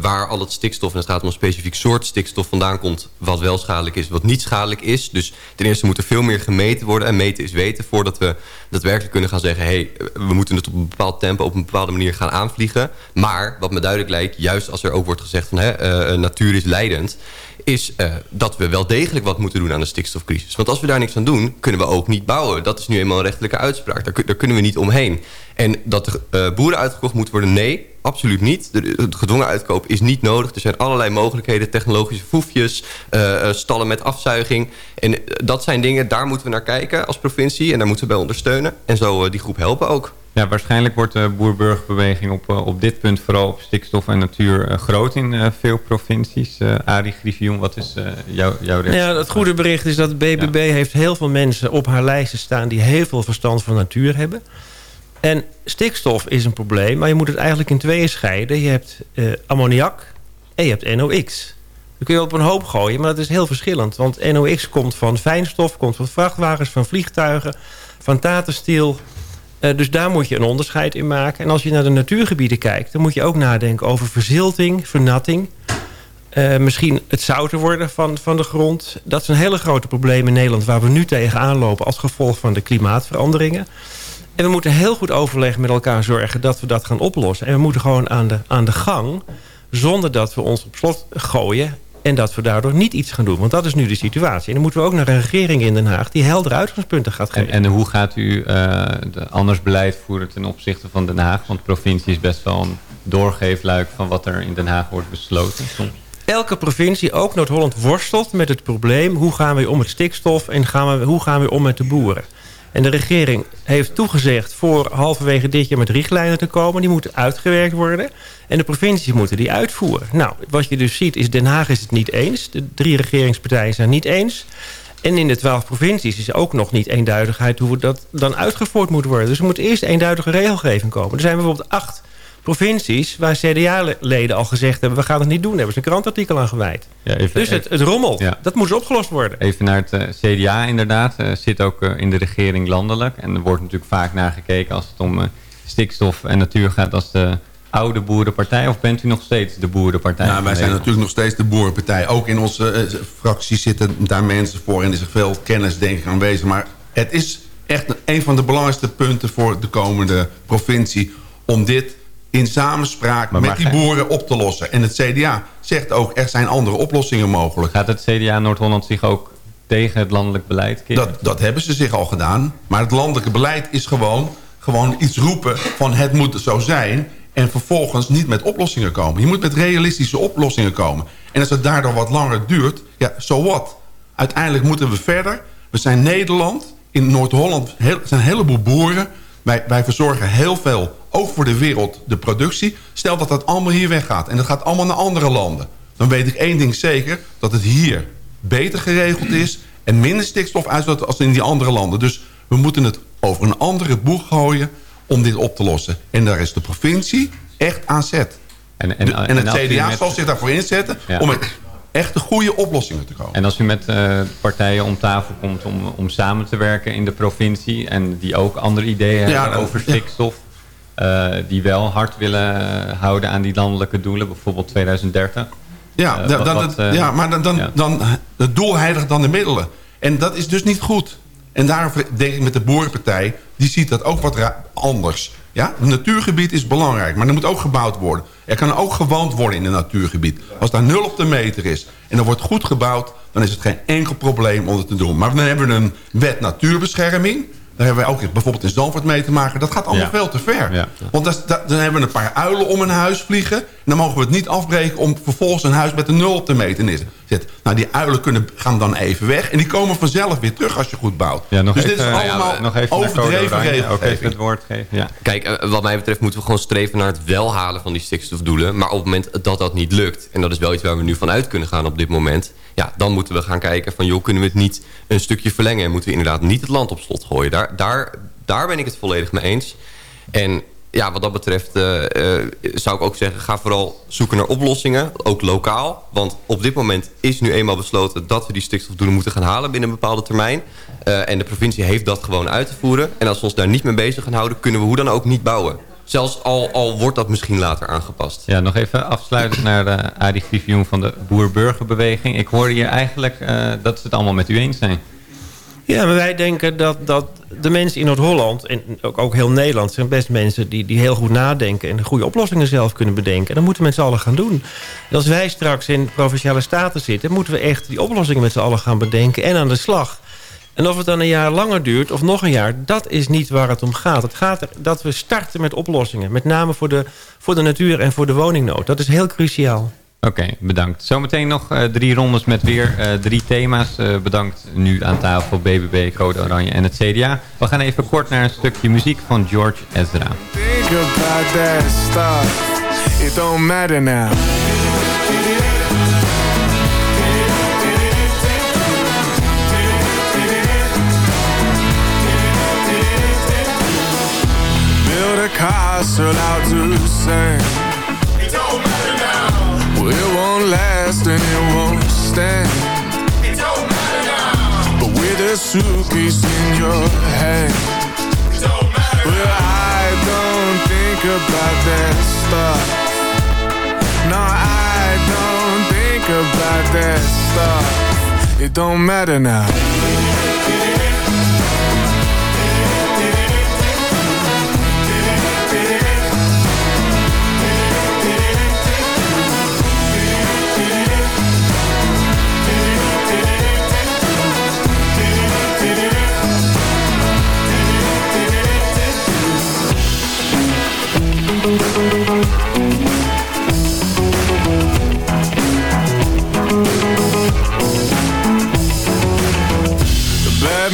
waar al het stikstof, en het gaat om een specifiek soort stikstof vandaan komt, wat wel schadelijk is, wat niet schadelijk is. Dus ten eerste moet er veel meer gemeten worden en meten is weten voordat we daadwerkelijk kunnen gaan zeggen, hey, we moeten het op een bepaald tempo, op een bepaalde manier gaan aanvliegen. Maar wat me duidelijk lijkt, juist als er ook wordt gezegd van uh, natuur is leidend, is uh, dat we wel degelijk wat moeten doen aan de stikstofcrisis. Want als we daar niks aan doen, kunnen we ook niet bouwen. Dat is nu eenmaal een rechtelijke uitspraak. Daar, kunnen we niet omheen. En dat de uh, boeren uitgekocht moeten worden, nee, absoluut niet. De, gedwongen uitkoop is niet nodig. Er zijn allerlei mogelijkheden, technologische foefjes, uh, stallen met afzuiging. En dat zijn dingen, daar moeten we naar kijken als provincie. En daar moeten we bij ondersteunen. En zo die groep helpen ook. Ja, waarschijnlijk wordt de boerburgerbeweging op, op dit punt... vooral op stikstof en natuur uh, groot in uh, veel provincies. Uh, Arie Griffioen, wat is jouw, jouw reactie? Ja, het goede bericht is dat BBB ja. heeft heel veel mensen op haar lijsten staan... die heel veel verstand van natuur hebben. En stikstof is een probleem, maar je moet het eigenlijk in tweeën scheiden. Je hebt ammoniak en je hebt NOx. Dat kun je op een hoop gooien, maar dat is heel verschillend. Want NOx komt van fijnstof, komt van vrachtwagens, van vliegtuigen... van tatenstiel, dus daar moet je een onderscheid in maken. En als je naar de natuurgebieden kijkt... dan moet je ook nadenken over verzilting, vernatting. Uh, misschien het zouter worden van, van de grond. Dat zijn hele grote problemen in Nederland... waar we nu tegenaan lopen als gevolg van de klimaatveranderingen. En we moeten heel goed overleggen met elkaar zorgen... dat we dat gaan oplossen. En we moeten gewoon aan de, aan de gang... zonder dat we ons op slot gooien en dat we daardoor niet iets gaan doen. Want dat is nu de situatie. En dan moeten we ook naar een regering in Den Haag... die heldere uitgangspunten gaat geven. En, en hoe gaat u uh, anders beleid voeren ten opzichte van Den Haag? Want de provincie is best wel een doorgeefluik... van wat er in Den Haag wordt besloten soms. Elke provincie, ook Noord-Holland, worstelt met het probleem... hoe gaan we om met stikstof en gaan we, hoe gaan we om met de boeren. En de regering heeft toegezegd voor halverwege dit jaar met richtlijnen te komen. Die moeten uitgewerkt worden. En de provincies moeten die uitvoeren. Nou, wat je dus ziet is Den Haag is het niet eens. De drie regeringspartijen zijn niet eens. En in de twaalf provincies is ook nog niet eenduidigheid... hoe dat dan uitgevoerd moet worden. Dus er moet eerst eenduidige regelgeving komen. Er zijn bijvoorbeeld acht provincies waar CDA-leden al gezegd hebben... we gaan het niet doen, daar hebben ze een krantartikel aan gewijd. Ja, even, dus het, het rommelt, ja. dat moet opgelost worden. Even naar het uh, CDA inderdaad, uh, zit ook uh, in de regering landelijk. En er wordt natuurlijk vaak naar gekeken als het om stikstof en natuur gaat... als de oude boerenpartij of bent u nog steeds de boerenpartij? Nou, wij zijn natuurlijk nog steeds de boerenpartij. Ook in onze fractie zitten daar mensen voor... en er is veel kennis denk ik aanwezig. Maar het is echt een van de belangrijkste punten voor de komende provincie... om dit in samenspraak maar met die boeren op te lossen. En het CDA zegt ook, er zijn andere oplossingen mogelijk. Gaat het CDA Noord-Holland zich ook tegen het landelijk beleid keren? Dat, dat hebben ze zich al gedaan. Maar het landelijke beleid is gewoon, gewoon iets roepen van het moet zo zijn... en vervolgens niet met oplossingen komen. Je moet met realistische oplossingen komen. En als het daardoor wat langer duurt, ja, zo so wat. Uiteindelijk moeten we verder. We zijn Nederland. In Noord-Holland zijn een heleboel boeren. Wij, wij verzorgen heel veel ook voor de wereld, de productie. Stel dat dat allemaal hier weggaat en dat gaat allemaal naar andere landen. Dan weet ik één ding zeker, dat het hier beter geregeld is... en minder stikstof uitstoot als in die andere landen. Dus we moeten het over een andere boeg gooien om dit op te lossen. En daar is de provincie echt aan zet. En, en, en, het CDA zal zich daarvoor inzetten om met echte goede oplossingen te komen. En als u met uh, partijen om tafel komt om, om samen te werken in de provincie... en die ook andere ideeën hebben over stikstof... Uh, die wel hard willen houden aan die landelijke doelen, bijvoorbeeld 2030... Ja, uh, dan, wat, ja maar dan, dan, ja. dan het doel heiligt dan de middelen. En dat is dus niet goed. En daarom denk ik met de Boerenpartij... die ziet dat ook wat anders. Ja? Het natuurgebied is belangrijk, maar er moet ook gebouwd worden. Er kan ook gewoond worden in een natuurgebied. Als daar nul op de meter is en er wordt goed gebouwd... dan is het geen enkel probleem om het te doen. Maar dan hebben we een wet natuurbescherming... Daar hebben wij ook bijvoorbeeld in Zandvoort mee te maken. Dat gaat allemaal veel te ver. Want dat, dat, dan hebben we een paar uilen om een huis vliegen. En dan mogen we het niet afbreken om vervolgens een huis met een nul op te meten zit. Nou, die uilen kunnen, gaan dan even weg. En die komen vanzelf weer terug als je goed bouwt. Ja, nog dus even, dit is allemaal nog even overdreven regelgeving. Ook even het woord geven. Ja. Kijk, eh, wat mij betreft moeten we gewoon streven naar het wel halen van die stikstofdoelen. Maar op het moment dat dat niet lukt... en dat is wel iets waar we nu vanuit kunnen gaan op dit moment... ja, dan moeten we gaan kijken van... joh, kunnen we het niet een stukje verlengen... en moeten we inderdaad niet het land op slot gooien. Daar, daar, daar ben ik het volledig mee eens. En ja, wat dat betreft uh, uh, zou ik ook zeggen... ga vooral zoeken naar oplossingen, ook lokaal. Want op dit moment is nu eenmaal besloten... dat we die stikstofdoelen moeten gaan halen binnen een bepaalde termijn. Uh, en de provincie heeft dat gewoon uit te voeren. En als we ons daar niet mee bezig gaan houden... kunnen we hoe dan ook niet bouwen. Zelfs al, al wordt dat misschien later aangepast. Ja, nog even afsluitend naar de Adi Vivioen van de Boer-Burgerbeweging. Ik hoorde hier eigenlijk dat ze het allemaal met u eens zijn. Ja, maar wij denken dat, dat de mensen in Noord-Holland... en ook, ook heel Nederland zijn best mensen die, die heel goed nadenken... en goede oplossingen zelf kunnen bedenken. En dat moeten we met z'n allen gaan doen. En als wij straks in provinciale staten zitten... moeten we echt die oplossingen met z'n allen gaan bedenken en aan de slag. En of het dan een jaar langer duurt of nog een jaar... dat is niet waar het om gaat. Het gaat er dat we starten met oplossingen. Met name voor de, voor de natuur en voor de woningnood. Dat is heel cruciaal. Oké, bedankt. Zometeen nog uh, drie rondes met weer uh, drie thema's. Uh, bedankt nu aan tafel BBB, Code Oranje en het CDA. We gaan even kort naar een stukje muziek van George Ezra. It don't matter now. Build a castle out to sand. It won't last and it won't stand. It don't matter now. But with a suitcase in your hand. It don't matter Well, I don't think about that stuff. No, I don't think about that stuff. It don't matter now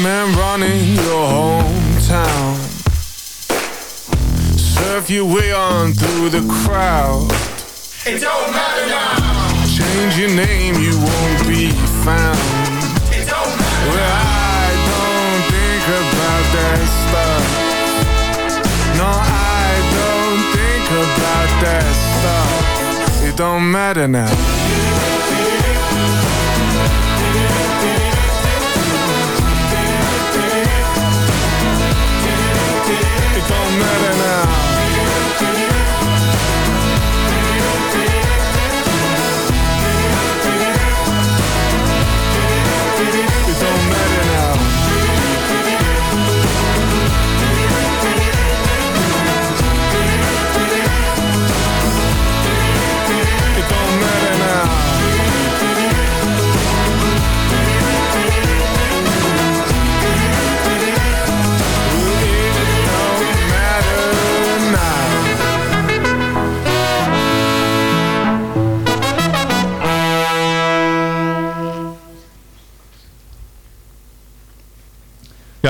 man running your hometown. Surf your way on through the crowd. It don't matter now. Change your name, you won't be found. It don't matter Well, I don't think about that stuff. No, I don't think about that stuff. It don't matter now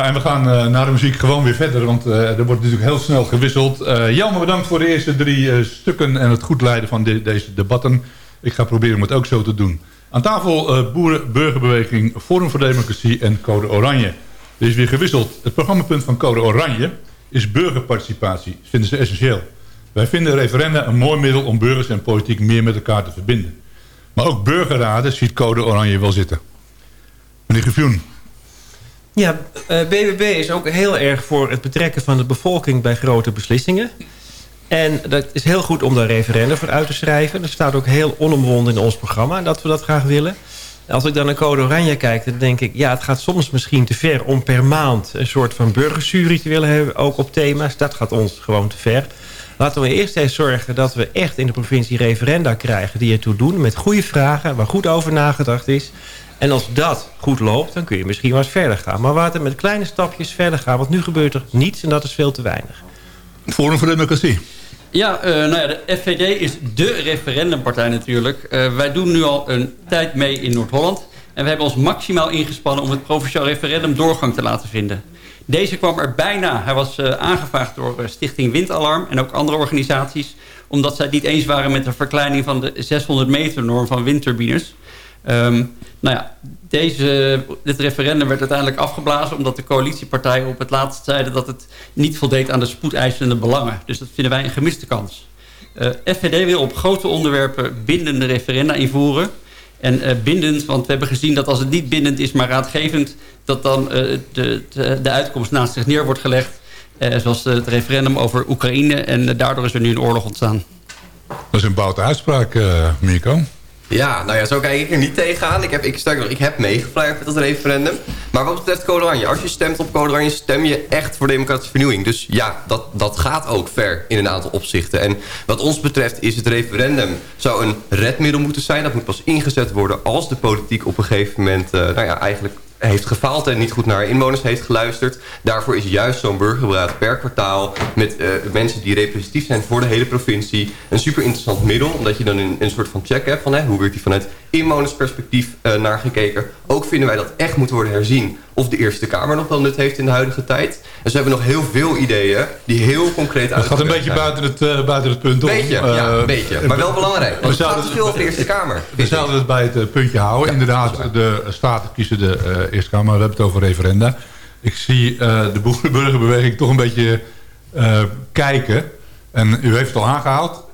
en we gaan uh, na de muziek gewoon weer verder, want uh, er wordt natuurlijk heel snel gewisseld. Uh, Jan, bedankt voor de eerste drie stukken en het goed leiden van de, deze debatten. Ik ga proberen om het ook zo te doen. Aan tafel Boeren, Burgerbeweging, Forum voor Democratie en Code Oranje. Er is weer gewisseld. Het programmapunt van Code Oranje is burgerparticipatie. Dat vinden ze essentieel. Wij vinden referenda een mooi middel om burgers en politiek meer met elkaar te verbinden. Maar ook burgerraden ziet Code Oranje wel zitten. Meneer Gevioen. Ja, BBB eh, is ook heel erg voor het betrekken van de bevolking bij grote beslissingen. En dat is heel goed om daar referenda voor uit te schrijven. Dat staat ook heel onomwonden in ons programma dat we dat graag willen. Als ik dan naar Code Oranje kijk, dan denk ik... ja, het gaat soms misschien te ver om per maand... een soort van burgerjury te willen hebben, ook op thema's. Dat gaat ons gewoon te ver. Laten we eerst eens zorgen dat we echt in de provincie referenda krijgen... die ertoe doen, met goede vragen, waar goed over nagedacht is. En als dat goed loopt, dan kun je misschien wat verder gaan. Maar laten we met kleine stapjes verder gaan. Want nu gebeurt er niets en dat is veel te weinig. Forum voor Democratie. Ja, uh, nou ja, de FVD is de referendumpartij natuurlijk. Uh, wij doen nu al een tijd mee in Noord-Holland. En we hebben ons maximaal ingespannen om het provinciaal referendum doorgang te laten vinden. Deze kwam er bijna. Hij was uh, aangevraagd door Stichting Windalarm en ook andere organisaties. Omdat zij het niet eens waren met de verkleining van de 600 meter norm van windturbines. Um, nou ja, deze, dit referendum werd uiteindelijk afgeblazen... omdat de coalitiepartijen op het laatst zeiden... dat het niet voldeed aan de spoedeisende belangen. Dus dat vinden wij een gemiste kans. Eh, FVD wil op grote onderwerpen bindende referenda invoeren... En uh, bindend, want we hebben gezien dat als het niet bindend is, maar raadgevend... dat dan uh, de, de, de, uitkomst naast zich neer wordt gelegd. zoals het referendum over Oekraïne. En daardoor is er nu een oorlog ontstaan. Dat is een boute uitspraak, Mirko. Ja, nou ja, zo kijk ik er niet tegenaan. Ik heb, ik, sterk nog, ik heb meegevleerd met dat referendum. Maar wat betreft Code als je stemt op Code Oranje... stem je echt voor democratische vernieuwing. Dus ja, dat, dat gaat ook ver in een aantal opzichten. En wat ons betreft is het referendum... zou een redmiddel moeten zijn. Dat moet pas ingezet worden als de politiek op een gegeven moment... Uh, nou ja, eigenlijk heeft gefaald en niet goed naar inwoners heeft geluisterd. Daarvoor is juist zo'n burgerberaad per kwartaal... met uh, mensen die representatief zijn voor de hele provincie... een super interessant middel. Omdat je dan een, een soort van check hebt van... Hè, hoe wordt die vanuit inwonersperspectief uh, naar gekeken. Ook vinden wij dat echt moet worden herzien... of de Eerste Kamer nog wel nut heeft in de huidige tijd. En ze hebben nog heel veel ideeën die heel concreet uit. Het gaat een beetje buiten het, uh, buiten het punt om. Beetje, ja, een beetje. Maar wel belangrijk. Want het gaat dus veel over de Eerste Kamer. We zouden het bij het puntje houden. Ja, Inderdaad, de Staten kiezen de Eerste Kamer. We hebben het over referenda. Ik zie uh, de [laughs] burgerbeweging toch een beetje uh, kijken. En u heeft het al aangehaald.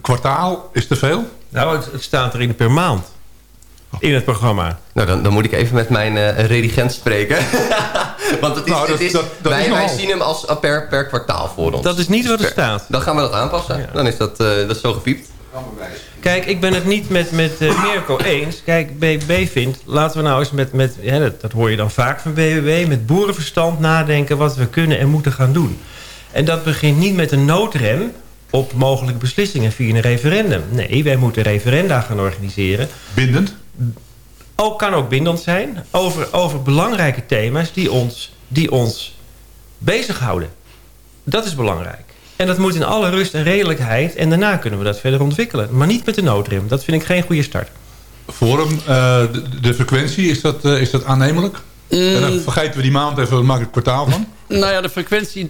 Kwartaal is te veel? Nou, het, staat erin per maand. In het programma. Nou, dan, dan moet ik even met mijn uh, redigent spreken. [laughs] Want het is, nou, dat, het is, dat, dat wij, is wij zien hem als per, per kwartaal voor ons. Dat is niet wat er staat. Dan gaan we dat aanpassen. Ja. Dan is dat, uh, dat is zo gepiept. Kijk, ik ben het niet met, met uh, Mirko eens. Kijk, BBB vindt, laten we nou eens met, met ja, dat, dat, hoor je dan vaak van BBB... met boerenverstand nadenken wat we kunnen en moeten gaan doen. En dat begint niet met een noodrem op mogelijke beslissingen via een referendum. Nee, wij moeten referenda gaan organiseren. Bindend? Ook kan ook bindend zijn. Over, over belangrijke thema's die ons, die ons bezighouden. Dat is belangrijk. En dat moet in alle rust en redelijkheid. En daarna kunnen we dat verder ontwikkelen. Maar niet met de noodrem. Dat vind ik geen goede start. Forum, uh, de, de, frequentie, is dat, uh, is dat aannemelijk? Mm. En dan vergeten we die maand even, maak ik het kwartaal van. Nou ja, de frequentie...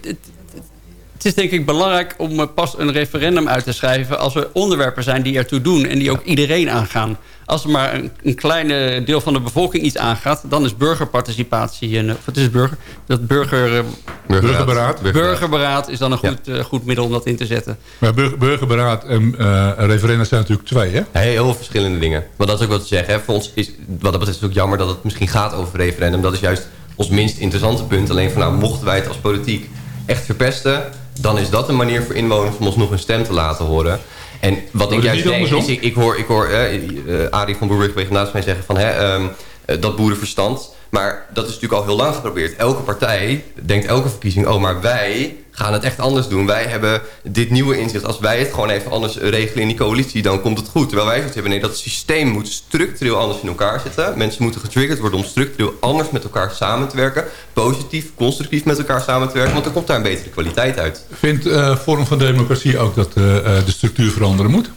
Het, is denk ik belangrijk om eh, pas een referendum uit te schrijven... als er onderwerpen zijn die ertoe doen en die ook iedereen aangaan. Als er maar een, een kleine deel van de bevolking iets aangaat... dan is burgerparticipatie... En, wat is het burger? Dat burger, burgerberaad. Burgerberaad is dan een goed, ja. goed middel om dat in te zetten. Maar burgerberaad en uh, referenda zijn natuurlijk twee, hè? Heel veel verschillende dingen. Maar dat is ook wat te zeggen. Hè. Voor ons is, wat dat betreft is het ook jammer dat het misschien gaat over referendum. Dat is juist ons minst interessante punt. Alleen van nou, mochten wij het als politiek echt verpesten dan is dat een manier voor inwoners om ons nog een stem te laten horen. En wat ik juist denk, is, ik, ik hoor, ik hoor uh, Arie van Boerburg naast mij zeggen van... Hè, um, dat boerenverstand maar dat is natuurlijk al heel lang geprobeerd. Elke partij denkt elke verkiezing... oh, maar wij gaan het echt anders doen. Wij hebben dit nieuwe inzicht. Als wij het gewoon even anders regelen in die coalitie... dan komt het goed. Terwijl wij zoiets hebben... nee, dat systeem moet structureel anders in elkaar zitten. Mensen moeten getriggerd worden om structureel anders met elkaar samen te werken. Positief, constructief met elkaar samen te werken. Want dan komt daar een betere kwaliteit uit. Vindt uh, Forum van Democratie ook dat uh, de structuur veranderen moet?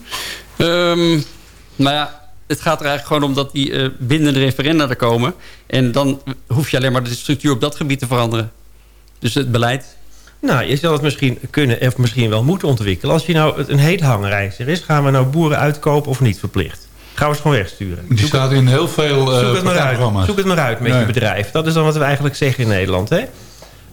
Um, nou ja, het gaat er eigenlijk gewoon om dat die uh, bindende referenda er komen. En dan hoef je alleen maar de structuur op dat gebied te veranderen. Dus het beleid nou, je zal het misschien kunnen of misschien wel moeten ontwikkelen. Als je nou een heet hangreizer is, gaan we nou boeren uitkopen of niet verplicht? Gaan we ze gewoon wegsturen? Die staat in heel veel uh, zoek het maar uit. Zoek het maar uit met je bedrijf. Dat is dan wat we eigenlijk zeggen in Nederland. Hè?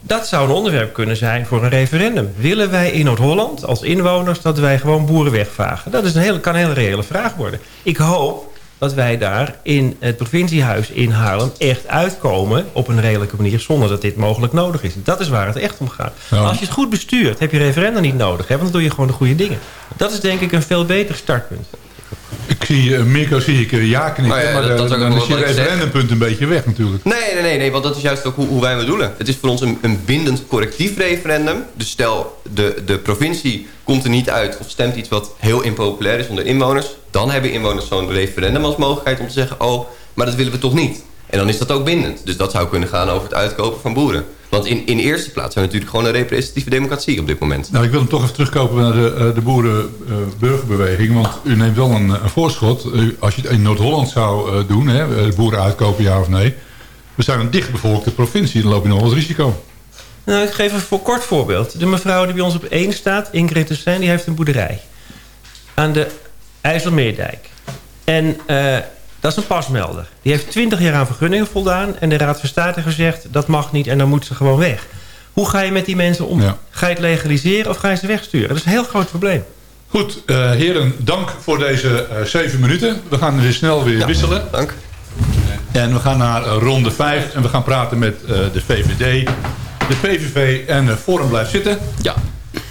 Dat zou een onderwerp kunnen zijn voor een referendum. Willen wij in Noord-Holland als inwoners dat wij gewoon boeren wegvagen? Dat is een hele, kan een hele reële vraag worden. Ik hoop dat wij daar in het provinciehuis in Haarlem echt uitkomen op een redelijke manier zonder dat dit mogelijk nodig is. Dat is waar het echt om gaat. Als je het goed bestuurt, heb je referenda niet nodig, hè, want dan doe je gewoon de goede dingen. Dat is denk ik een veel beter startpunt. Ik zie, uh, Mirko zie ik uh, ja knikken, oh maar dat, dat dan is je referendumpunt een beetje weg natuurlijk. Nee, nee, nee, nee, want dat is juist ook hoe, hoe wij bedoelen. Het is voor ons een, een bindend correctief referendum. Dus stel, de, de provincie komt er niet uit of stemt iets wat heel impopulair is onder inwoners... dan hebben inwoners zo'n referendum als mogelijkheid om te zeggen... oh, maar dat willen we toch niet. En dan is dat ook bindend. Dus dat zou kunnen gaan over het uitkopen van boeren. Want in, in eerste plaats zijn we natuurlijk gewoon een representatieve democratie op dit moment. Nou, ik wil hem toch even terugkopen naar de, uh, de boerenburgerbeweging. want u neemt wel een, een voorschot. als je het in Noord-Holland zou doen, hè, boeren uitkopen ja of nee. We zijn een dichtbevolkte provincie, dan loop je nog wel eens risico. Nou, ik geef een voor kort voorbeeld. De mevrouw die bij ons op één staat, Ingrid de Zijn, die heeft een boerderij. Aan de IJsselmeerdijk. En uh, dat is een pasmelder. Die heeft 20 jaar aan vergunningen voldaan... en de Raad van State gezegd, dat mag niet en dan moet ze gewoon weg. Hoe ga je met die mensen om? Ga je het legaliseren of ga je ze wegsturen? Dat is een heel groot probleem. Goed, uh, heren, dank voor deze uh, zeven minuten. We gaan weer snel weer wisselen. Dank. En we gaan naar ronde 5 en we gaan praten met uh, de VVD de PVV en Forum blijft zitten. Ja.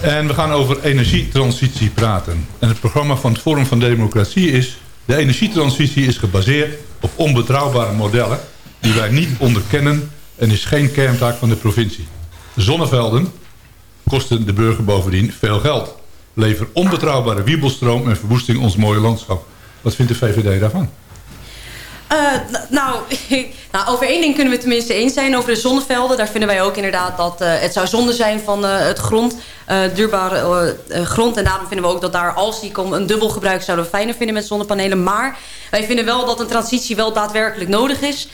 En we gaan over energietransitie praten. En het programma van het Forum van Democratie is... de energietransitie is gebaseerd op onbetrouwbare modellen... die wij niet onderkennen en is geen kerntaak van de provincie. Zonnevelden kosten de burger bovendien veel geld. Lever onbetrouwbare wiebelstroom en verwoesting ons mooie landschap. Wat vindt de VVD daarvan? Uh, nou, [laughs] nou, over één ding kunnen we tenminste eens zijn. Over de zonnevelden. Daar vinden wij ook inderdaad dat uh, het zou zonde zijn van uh, het grond. duurbare grond. En daarom vinden we ook dat daar, als die komt, een dubbel gebruik zouden we fijner vinden met zonnepanelen. Maar wij vinden wel dat een transitie wel daadwerkelijk nodig is.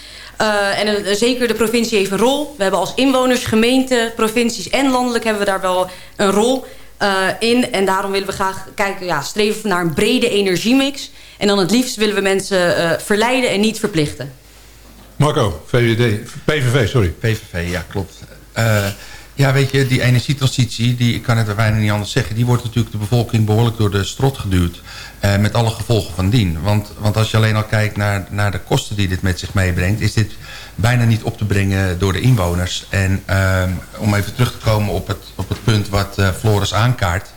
en zeker de provincie heeft een rol. We hebben als inwoners, gemeenten, provincies en landelijk hebben we daar wel een rol in. En daarom willen we graag kijken, ja, streven naar een brede energiemix. En dan het liefst willen we mensen uh, verleiden en niet verplichten. Marco, VVD, PVV, sorry. PVV, ja, klopt. Uh, ja, weet je, die energietransitie, die, ik kan het er bijna niet anders zeggen... die wordt natuurlijk de bevolking behoorlijk door de strot geduwd. Uh, met alle gevolgen van dien. Want, want als je alleen al kijkt naar, naar de kosten die dit met zich meebrengt... is dit bijna niet op te brengen door de inwoners. En uh, om even terug te komen op het, op het punt wat Floris aankaart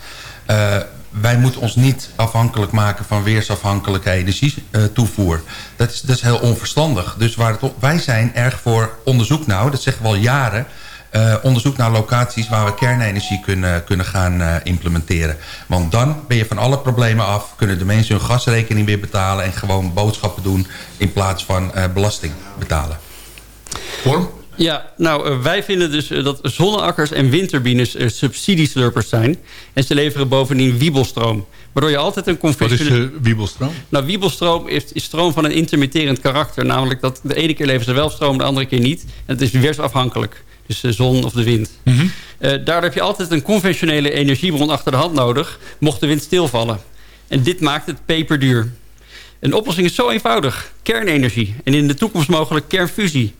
wij moeten ons niet afhankelijk maken van weersafhankelijke energietoevoer. Dat is, dat is heel onverstandig. Dus waar wij zijn erg voor onderzoek nou, dat zeggen we al jaren... Uh, onderzoek naar locaties waar we kernenergie kunnen, kunnen gaan uh, implementeren. Want dan ben je van alle problemen af. Kunnen de mensen hun gasrekening weer betalen... en gewoon boodschappen doen in plaats van belasting betalen. Vorm? Ja, nou, uh, wij vinden dus uh, dat zonneakkers en windturbines uh, subsidieslurpers zijn. En ze leveren bovendien wiebelstroom. Waardoor je altijd een conventionele... Wat is wiebelstroom? Nou, wiebelstroom is, is, stroom van een intermitterend karakter. Namelijk dat de ene keer leveren ze wel stroom, de andere keer niet. En het is weersafhankelijk. Dus de zon of de wind. Mm -hmm. daardoor heb je altijd een conventionele energiebron achter de hand nodig... mocht de wind stilvallen. En dit maakt het peperduur. Een oplossing is zo eenvoudig. Kernenergie. En in de toekomst mogelijk kernfusie.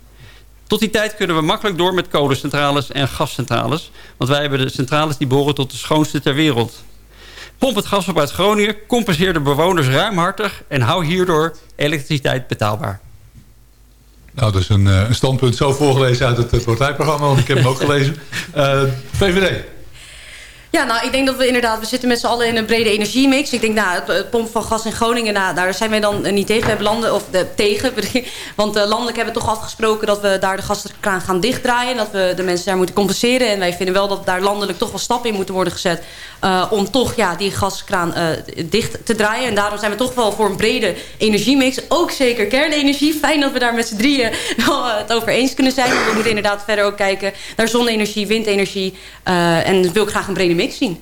Tot die tijd kunnen we makkelijk door met kolencentrales en gascentrales. Want wij hebben de centrales die behoren tot de schoonste ter wereld. Pomp het gas op uit Groningen, compenseer de bewoners ruimhartig... en hou hierdoor elektriciteit betaalbaar. Nou, dat is een, eh, een standpunt zo voorgelezen uit het partijprogramma... want ik heb hem ook gelezen. Uh, [laughs] eh, VVD. Ja, nou, ik denk dat we inderdaad... we zitten met z'n allen in een brede energiemix. Ik denk, nou, het, pomp van gas in Groningen... Nou, daar zijn wij dan niet tegen. We hebben landen, of de, tegen. [laughs] Want uh, landelijk hebben we toch afgesproken... dat we daar de gaskraan gaan dichtdraaien. En dat we de mensen daar moeten compenseren. En wij vinden wel dat daar landelijk toch wel stappen in moeten worden gezet... Uh, om toch ja, die gaskraan uh, dicht te draaien. En daarom zijn we toch wel voor een brede energiemix. Ook zeker kernenergie. Fijn dat we daar met z'n drieën wel het over eens kunnen zijn. We moeten inderdaad verder ook kijken naar zonne-energie, windenergie. en wil ik graag een brede mix zien.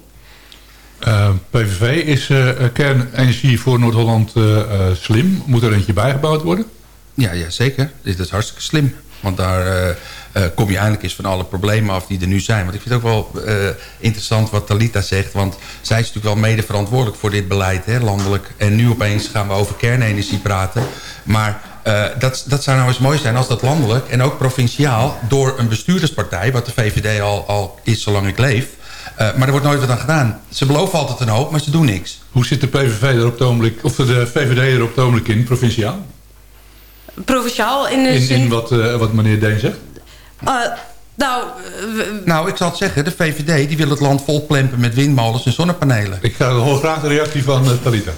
Uh, PVV, is uh, kernenergie voor Noord-Holland uh, slim? Moet er eentje bijgebouwd worden? Ja, ja zeker. Dit is hartstikke slim. Want daar kom je eindelijk eens van alle problemen af die er nu zijn. Want ik vind het ook wel interessant wat Talita zegt. Want zij is natuurlijk wel mede verantwoordelijk voor dit beleid, hè, landelijk. En nu opeens gaan we over kernenergie praten. Maar uh, dat, dat zou nou eens mooi zijn als dat landelijk en ook provinciaal... door een bestuurderspartij, wat de VVD al, al is zolang ik leef... Uh, maar er wordt nooit wat aan gedaan. Ze beloven altijd een hoop, maar ze doen niks. Hoe zit de PVV er op het ogenblik, of de VVD er op het ogenblik in, provinciaal? Provinciaal in de in, zin... In wat, uh, wat meneer Deen zegt? Nou, nou, ik zal het zeggen. De VVD die wil het land vol plempen met windmolens en zonnepanelen. Ik ga graag de reactie van Talita.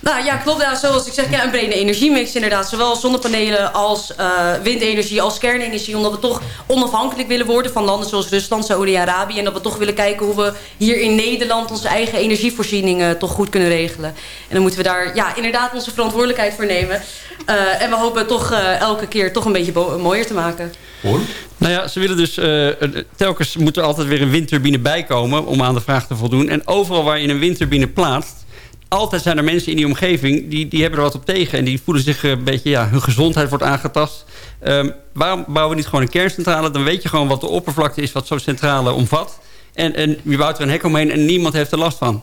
Nou ja, klopt. Ja, zoals ik zeg, ja, een brede energiemix inderdaad. Zowel zonnepanelen als uh, windenergie als kernenergie. Omdat we toch onafhankelijk willen worden van landen zoals Rusland, Saoedi-Arabië. En dat we toch willen kijken hoe we hier in Nederland onze eigen energievoorzieningen toch goed kunnen regelen. En dan moeten we daar ja, inderdaad onze verantwoordelijkheid voor nemen. Uh, en we hopen toch uh, elke keer toch een beetje mooier te maken. Hoor? Nou ja, ze willen dus... Uh, telkens moet er altijd weer een windturbine bijkomen om aan de vraag te voldoen. En overal waar je een windturbine plaatst altijd zijn er mensen in die omgeving... die, die hebben er wat op tegen. En die voelen zich een beetje... Ja, hun gezondheid wordt aangetast. Um, waarom bouwen we niet gewoon een kerncentrale? Dan weet je gewoon wat de oppervlakte is... wat zo'n centrale omvat. En, en je bouwt er een hek omheen en niemand heeft er last van.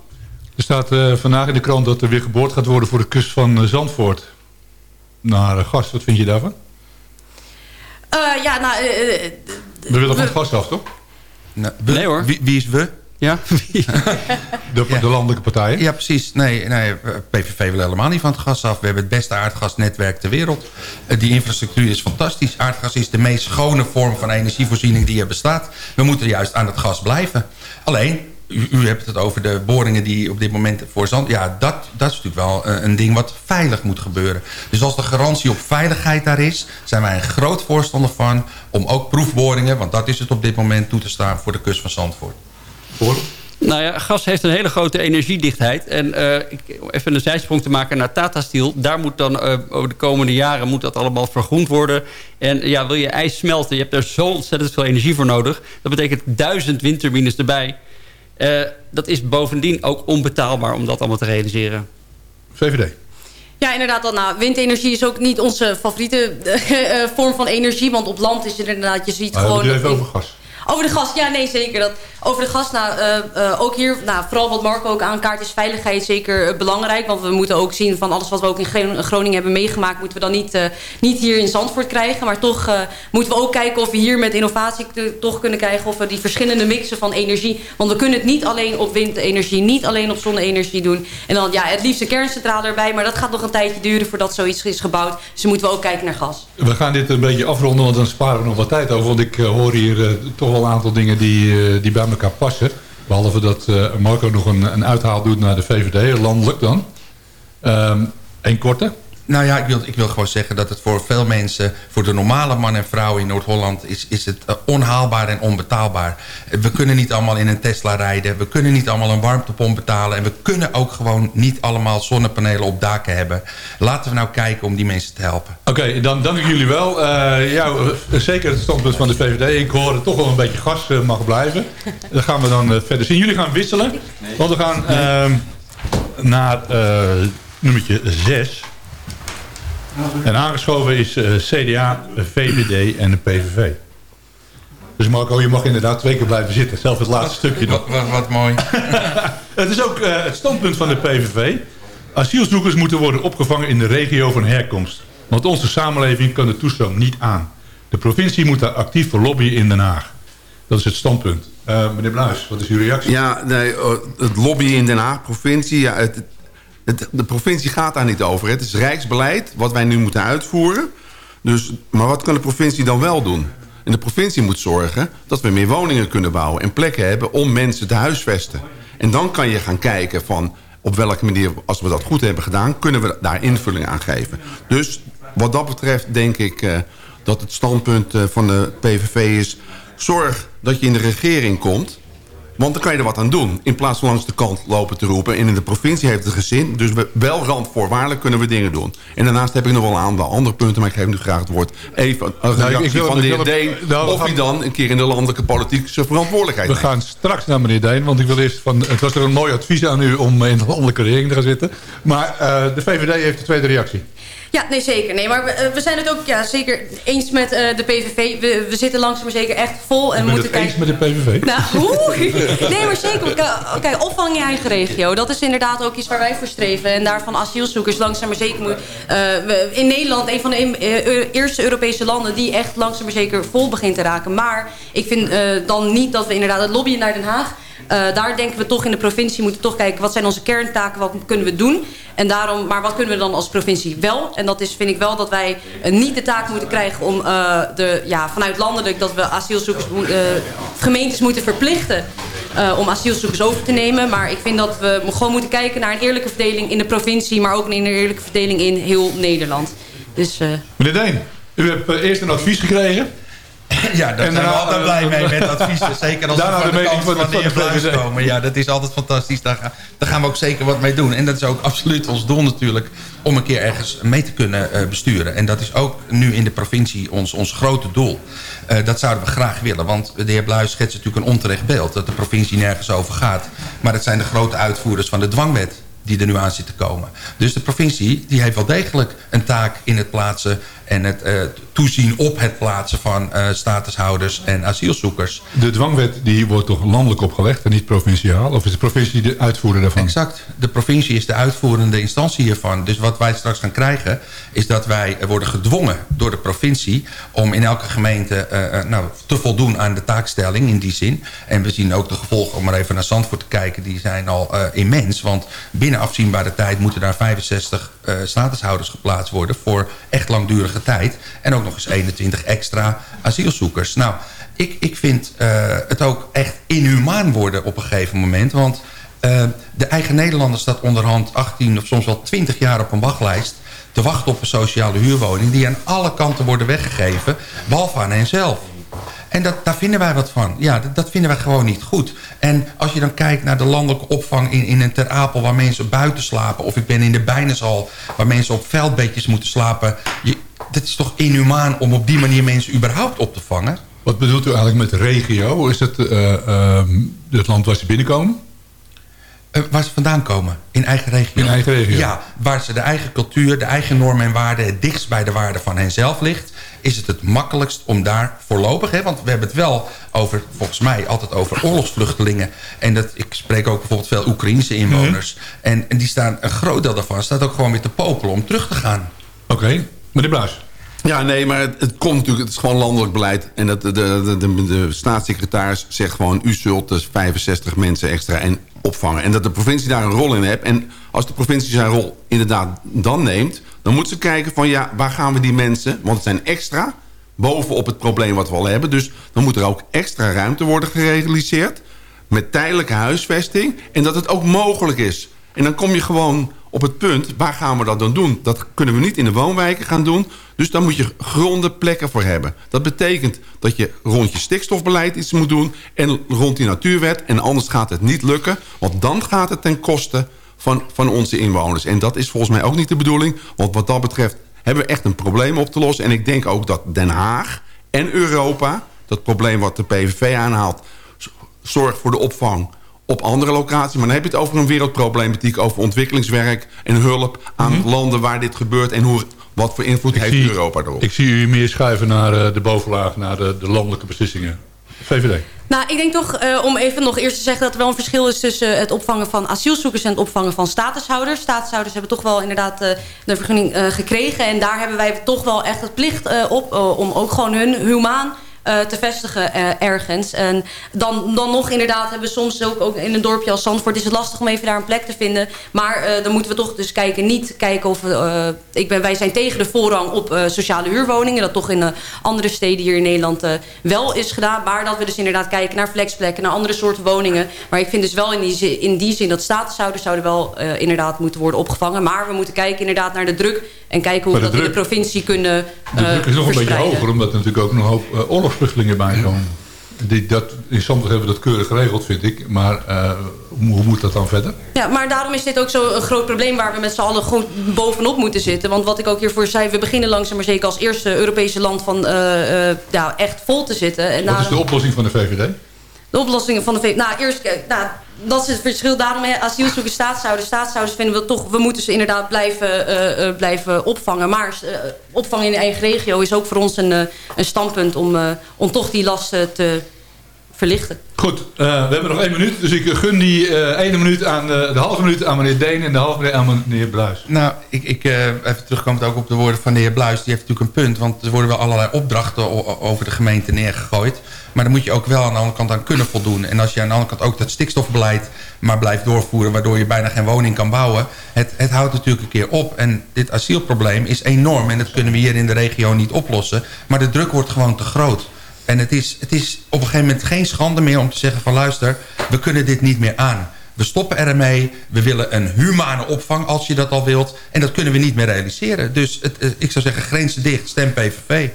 Er staat uh, vandaag in de krant dat er weer geboord gaat worden... voor de kust van uh, Zandvoort. Naar uh, gas, wat vind je daarvan? ja, nou... we willen van het gas af, toch? Nou, we, nee hoor. Wie, wie is we? Ja? [laughs] de, de, landelijke partijen? Ja, precies. Nee, nee, PVV wil helemaal niet van het gas af. We hebben het beste aardgasnetwerk ter wereld. Eh, die infrastructuur is fantastisch. Aardgas is de meest schone vorm van energievoorziening die er bestaat. We moeten juist aan het gas blijven. Alleen, u, u, hebt het over de boringen die op dit moment voor zand... Ja, dat, dat is natuurlijk wel een, een ding wat veilig moet gebeuren. Dus als de garantie op veiligheid daar is... zijn wij een groot voorstander van om ook proefboringen... want dat is het op dit moment toe te staan voor de kust van Zandvoort. Voor? Nou ja, gas heeft een hele grote energiedichtheid. En uh, even een zijsprong te maken naar Tata Steel. Daar moet dan uh, over de komende jaren moet dat allemaal vergroend worden. En ja, wil je ijs smelten, je hebt er zo ontzettend veel energie voor nodig. Dat betekent duizend windturbines erbij. Uh, dat is bovendien ook onbetaalbaar om dat allemaal te realiseren. VVD. Ja, inderdaad. Dan, nou, windenergie is ook niet onze favoriete vorm van energie. Want op land is het inderdaad, je ziet gewoon... We even over gas. Over de gas, ja nee zeker. Dat, over de gas, nou, uh, uh, ook hier, nou, vooral wat Marco ook aankaart, is veiligheid zeker uh, belangrijk. Want we moeten ook zien van alles wat we ook in Groningen hebben meegemaakt, moeten we dan niet, niet hier in Zandvoort krijgen. Maar toch moeten we ook kijken of we hier met innovatie toch kunnen krijgen of we die verschillende mixen van energie. Want we kunnen het niet alleen op windenergie, niet alleen op zonne-energie doen. En dan ja, het liefst kerncentrale erbij, maar dat gaat nog een tijdje duren voordat zoiets is gebouwd. Dus moeten we ook kijken naar gas. We gaan dit een beetje afronden, want dan sparen we nog wat tijd over. Want ik hoor hier toch een aantal dingen die, die bij elkaar passen. Behalve dat Marco nog een, een uithaal doet naar de VVD, landelijk dan. Eén korte. Nou ja, ik wil, ik wil gewoon zeggen dat het voor veel mensen... voor de normale man en vrouw in Noord-Holland... Is, is het onhaalbaar en onbetaalbaar. We kunnen niet allemaal in een Tesla rijden. We kunnen niet allemaal een warmtepomp betalen. En we kunnen ook gewoon niet allemaal zonnepanelen op daken hebben. Laten we nou kijken om die mensen te helpen. Oké, dan dank ik jullie wel. Uh, ja, zeker het standpunt van de VVD. Ik hoor het toch wel een beetje gas mag blijven. Dat gaan we dan verder zien. Jullie gaan wisselen. Want we gaan ehm, naar nummertje 6... En aangeschoven is uh, CDA, VVD en de PVV. Dus Marco, je mag inderdaad twee keer blijven zitten. Zelf het laatste stukje nog. Wat, wat, wat mooi. [laughs] het is ook uh, het standpunt van de PVV. Asielzoekers moeten worden opgevangen in de regio van herkomst. Want onze samenleving kan de toestroom niet aan. De provincie moet daar actief voor lobbyen in Den Haag. Dat is het standpunt. Uh, meneer Bluis, wat is uw reactie? Ja, nee, het lobbyen in Den Haag, provincie... Ja, het, de provincie gaat daar niet over. Het is rijksbeleid wat wij nu moeten uitvoeren. Dus, maar wat kan de provincie dan wel doen? En de provincie moet zorgen dat we meer woningen kunnen bouwen... en plekken hebben om mensen te huisvesten. En dan kan je gaan kijken van op welke manier, als we dat goed hebben gedaan... kunnen we daar invulling aan geven. Dus wat dat betreft denk ik uh, dat het standpunt uh, van de PVV is... zorg dat je in de regering komt Want dan kan je er wat aan doen. In plaats van langs de kant lopen te roepen. En in de provincie heeft het gezin. Dus we, wel randvoorwaardelijk kunnen we dingen doen. En daarnaast heb ik nog wel een aantal andere punten. Maar ik geef nu graag het woord. Even een Nou, ik- reactie ik wil- van de heer Deen. nou, of hij dan een keer in de landelijke politiek zijn verantwoordelijkheid We neemt. gaan straks naar meneer Deen, want ik wil eerst van... Het was er een mooi advies aan u om in de landelijke regering te gaan zitten. Maar eh, de VVD heeft de tweede reactie. Ja, nee, zeker. Nee, maar we, eh, we zijn het ook ja, zeker eens met eh, de PVV. We, we zitten langzaam maar zeker echt vol. En Ik we ben moeten het eens kijken... met de PVV. Nou, [laughs] oeh. Nee, maar zeker. Kijk, opvang in je eigen regio. Dat is inderdaad ook iets waar wij voor streven. En daarvan asielzoekers langzaam maar zeker moet... eh, in Nederland, een van de eerste Europese landen... die echt langzaam maar zeker vol begint te raken. Maar ik vind dan niet dat we inderdaad het lobbyen naar Den Haag... Eh, daar denken we toch in de provincie moeten toch kijken... wat zijn onze kerntaken, wat kunnen we doen... En daarom, maar wat kunnen we dan als provincie wel? En dat is, vind ik wel dat wij eh, niet de taak moeten krijgen om eh, de, ja, vanuit landelijk dat we asielzoekers, gemeentes moeten verplichten om asielzoekers over te nemen. Maar ik vind dat we gewoon moeten kijken naar een eerlijke verdeling in de provincie, maar ook een eerlijke verdeling in heel Nederland. Dus, Meneer Deen, u hebt eerst een advies gekregen. [laughs] Ja, daar zijn we altijd blij mee met adviezen. Zeker als [laughs] we de kant van de- heer Bluis komen. Ja, dat is altijd fantastisch. Daar gaan, daar gaan we ook zeker wat mee doen. En dat is ook absoluut ons doel natuurlijk... om een keer ergens mee te kunnen eh, besturen. En dat is ook nu in de provincie ons, ons grote doel. Eh, dat zouden we graag willen. Want de heer Bluis schetst natuurlijk een onterecht beeld... dat de provincie nergens over gaat. Maar het zijn de grote uitvoerders van de dwangwet die er nu aan zit te komen. Dus de provincie die heeft wel degelijk een taak in het plaatsen... en het eh, toezien op het plaatsen van eh, statushouders en asielzoekers. De dwangwet die wordt toch landelijk opgelegd en niet provinciaal? Of is de provincie de uitvoerder daarvan? Exact. De provincie is de uitvoerende instantie hiervan. Dus wat wij straks gaan krijgen... is dat wij worden gedwongen door de provincie... om in elke gemeente eh, nou, te voldoen aan de taakstelling in die zin. En we zien ook de gevolgen, om maar even naar Zandvoort te kijken... die zijn al immens. Want binnen afzienbare tijd moeten daar 65 eh, statushouders geplaatst worden... voor echt tijd. En ook nog eens 21 extra asielzoekers. Nou, ik, ik vind eh, het ook echt inhumaan worden op een gegeven moment. Want eh, de eigen Nederlander staat onderhand 18 of soms wel 20 jaar op een wachtlijst... te wachten op een sociale huurwoning... die aan alle kanten worden weggegeven, behalve aan hen zelf. En dat, daar vinden wij wat van. Ja, dat, dat vinden wij gewoon niet goed. En als je dan kijkt naar de landelijke opvang in, in een Ter Apel... waar mensen buiten slapen... of ik ben in de Bijneshal waar mensen op veldbedjes moeten slapen... Je, dat is toch inhumaan om op die manier mensen überhaupt op te vangen? Wat bedoelt u eigenlijk met regio? Is het eh, ehm, het land waar ze binnenkomen? Eh, waar ze vandaan komen. In eigen regio. In eigen regio. Ja, waar ze de eigen cultuur, de eigen normen en waarden... het dichtst bij de waarden van henzelf ligt... is het het makkelijkst om daar voorlopig... Hè, want we hebben het wel over, volgens mij, altijd over oorlogsvluchtelingen. En dat, ik spreek ook bijvoorbeeld veel Oekraïnse inwoners. en, en die staan, een groot deel daarvan staat ook gewoon weer te popelen om terug te gaan. Oké, meneer Bluis. Ja, nee, maar het, komt natuurlijk, het is gewoon landelijk beleid. En dat de, de, de, de staatssecretaris zegt gewoon... u zult dus 65 mensen extra en opvangen. En dat de provincie daar een rol in heeft. En als de provincie zijn rol inderdaad dan neemt... dan moet ze kijken van ja, waar gaan we die mensen... want het zijn extra bovenop het probleem wat we al hebben. Dus dan moet er ook extra ruimte worden gerealiseerd... met tijdelijke huisvesting. En dat het ook mogelijk is. En dan kom je gewoon op het punt, waar gaan we dat dan doen? Dat kunnen we niet in de woonwijken gaan doen. Dus daar moet je gronde plekken voor hebben. Dat betekent dat je rond je stikstofbeleid iets moet doen... en rond die natuurwet. En anders gaat het niet lukken. Want dan gaat het ten koste van, van onze inwoners. En dat is volgens mij ook niet de bedoeling. Want wat dat betreft hebben we echt een probleem op te lossen. En ik denk ook dat Den Haag en Europa... dat probleem wat de PVV aanhaalt... zorgt voor de opvang op andere locaties. Maar dan heb je het over een wereldproblematiek... over ontwikkelingswerk en hulp aan landen waar dit gebeurt... en hoe, wat voor invloed heeft zie- Europa erop. Ik zie u meer schuiven naar eh, de bovenlaag, naar de, de landelijke beslissingen. VVD. Nou, ik denk toch, eh, om even nog eerst te zeggen... dat er wel een verschil is tussen het opvangen van asielzoekers... en het opvangen van statushouders. Statushouders hebben toch wel inderdaad eh, de vergunning eh, gekregen. En daar hebben wij toch wel echt het plicht eh, op... eh, om ook gewoon hun humaan eh, te vestigen eh, ergens. En dan, dan nog inderdaad hebben we soms ook, ook in een dorpje als Zandvoort... is het lastig om even daar een plek te vinden. Maar eh, dan moeten we toch dus kijken, niet kijken of... ik ben, wij zijn tegen de voorrang op sociale huurwoningen. Dat toch in andere steden hier in Nederland wel is gedaan. Maar dat we dus inderdaad kijken naar flexplekken, naar andere soorten woningen. Maar ik vind dus wel in die zin, in die zin dat statushouders zouden wel inderdaad moeten worden opgevangen. Maar we moeten kijken inderdaad naar de druk... en kijken hoe we dat in de provincie kunnen De druk is nog een beetje hoger, omdat er natuurlijk ook nog een hoop eh, oorlogsvluchtelingen bij komen. Die, dat, in Zandvoort hebben we dat keurig geregeld, vind ik. Maar uh, hoe moet dat dan verder? Ja, maar daarom is dit ook zo'n groot probleem... waar we met z'n allen gewoon bovenop moeten zitten. Want wat ik ook hiervoor zei... we beginnen langzaam maar zeker als eerste Europese land... van uh, uh, ja, echt vol te zitten. En wat daarom... is de oplossing van de VVD? De oplossingen van de VVD... Nou, eerst, nou, dat is het verschil. Daarom asielzoekers, staatshouders. Staatshouders vinden we toch... we moeten ze inderdaad blijven, uh, uh, blijven opvangen. Maar uh, opvangen in de eigen regio is ook voor ons een, een standpunt... om, om toch die lasten te verlichten. Goed, uh, we hebben nog één minuut. Dus ik gun die uh, ene minuut aan de, de, halve minuut aan meneer Deen... en de halve minuut aan meneer Bluis. Nou, ik, ik uh, even terugkomend ook op de woorden van de heer Bluis. Die heeft natuurlijk een punt. Want er worden wel allerlei opdrachten over de gemeente neergegooid. Maar dan moet je ook wel aan de andere kant aan kunnen voldoen. En als je aan de andere kant ook dat stikstofbeleid maar blijft doorvoeren... waardoor je bijna geen woning kan bouwen... het, het houdt natuurlijk een keer op. En dit asielprobleem is enorm. En dat kunnen we hier in de regio niet oplossen. Maar de druk wordt gewoon te groot. En het is, het is op een gegeven moment geen schande meer om te zeggen van... luister, we kunnen dit niet meer aan. We stoppen ermee. We willen een humane opvang als je dat al wilt. En dat kunnen we niet meer realiseren. Dus het, eh, ik zou zeggen, grenzen dicht, stem PVV.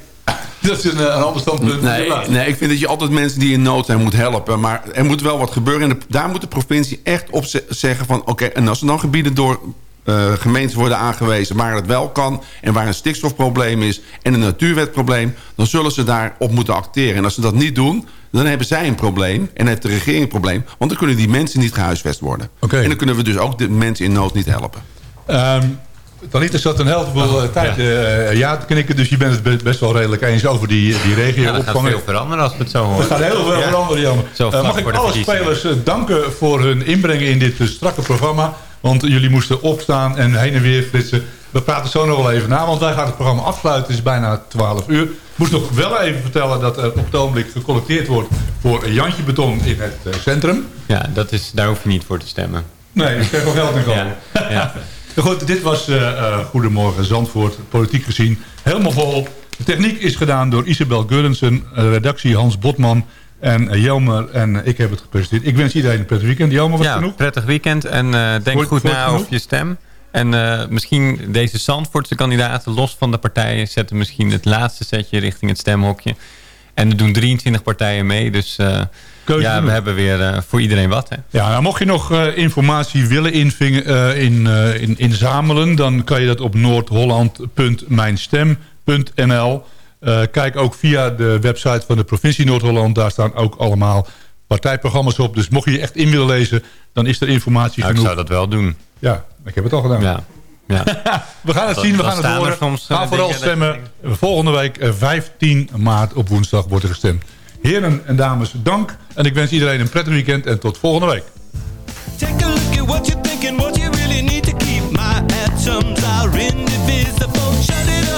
Dat is een, een ander standpunt. Nee, nee, ik vind dat je altijd mensen die in nood zijn moet helpen. Maar er moet wel wat gebeuren. En daar moet de provincie echt op zeggen van... oké, en als er dan gebieden door uh, gemeentes worden aangewezen waar het wel kan... en waar een stikstofprobleem is en een natuurwetprobleem... dan zullen ze daarop moeten acteren. En als ze dat niet doen, dan hebben zij een probleem... en heeft de regering een probleem... want dan kunnen die mensen niet gehuisvest worden. Okay. En dan kunnen we dus ook de mensen in nood niet helpen. Um, Talita zat een heleboel oh, tijd ja. Uh, ja te knikken, dus je bent het best wel redelijk eens over die, die regio. Ja, dat gaat veel veranderen als we het zo horen. Er gaat heel veel ja. veranderen, Jan. Uh, mag ik alle spelers danken voor hun inbreng in dit strakke programma. Want jullie moesten opstaan en heen en weer flitsen. We praten zo nog wel even na, want wij gaan het programma afsluiten. Het is bijna 12 uur. Ik moest nog wel even vertellen dat er op het ogenblik gecollecteerd wordt... voor Jantje Beton in het uh, centrum. Ja, dat is, daar hoef je niet voor te stemmen. Nee, ik krijg wel geld in. Ja. ja. [laughs] Goed, dit was uh, uh, Goedemorgen Zandvoort, politiek gezien. Helemaal vol. De techniek is gedaan door Isabel Gurrensen, redactie Hans Botman... En Jelmer en ik heb het gepresenteerd. Ik wens iedereen een prettig weekend. Jelmer, was ja, genoeg? prettig weekend. En uh, denk goed na over je stem. En uh, misschien deze Zandvoortse kandidaten, los van de partijen... zetten misschien het laatste setje richting het stemhokje. En er doen 23 partijen mee. Dus uh, ja, we hebben weer voor iedereen wat. Hè. Ja, nou, mocht je nog informatie willen invingen, in, in, inzamelen... dan kan je dat op noordholland.mijnstem.nl... Uh, kijk ook via de website van de provincie Noord-Holland. Daar staan ook allemaal partijprogramma's op. Dus mocht je je echt in willen lezen, dan is er informatie nou, genoeg. Ik zou dat wel doen. Ja, ik heb het al gedaan. Ja. Ja. [laughs] we gaan het dat, zien, we gaan het horen. Soms, Ga vooral stemmen. Volgende week, 15 maart op woensdag, wordt er gestemd. Heren en dames, dank. En ik wens iedereen een prettig weekend en tot volgende week. Take a look at what you're thinking, what you really need to keep. My atoms are indivisible. Shut it up.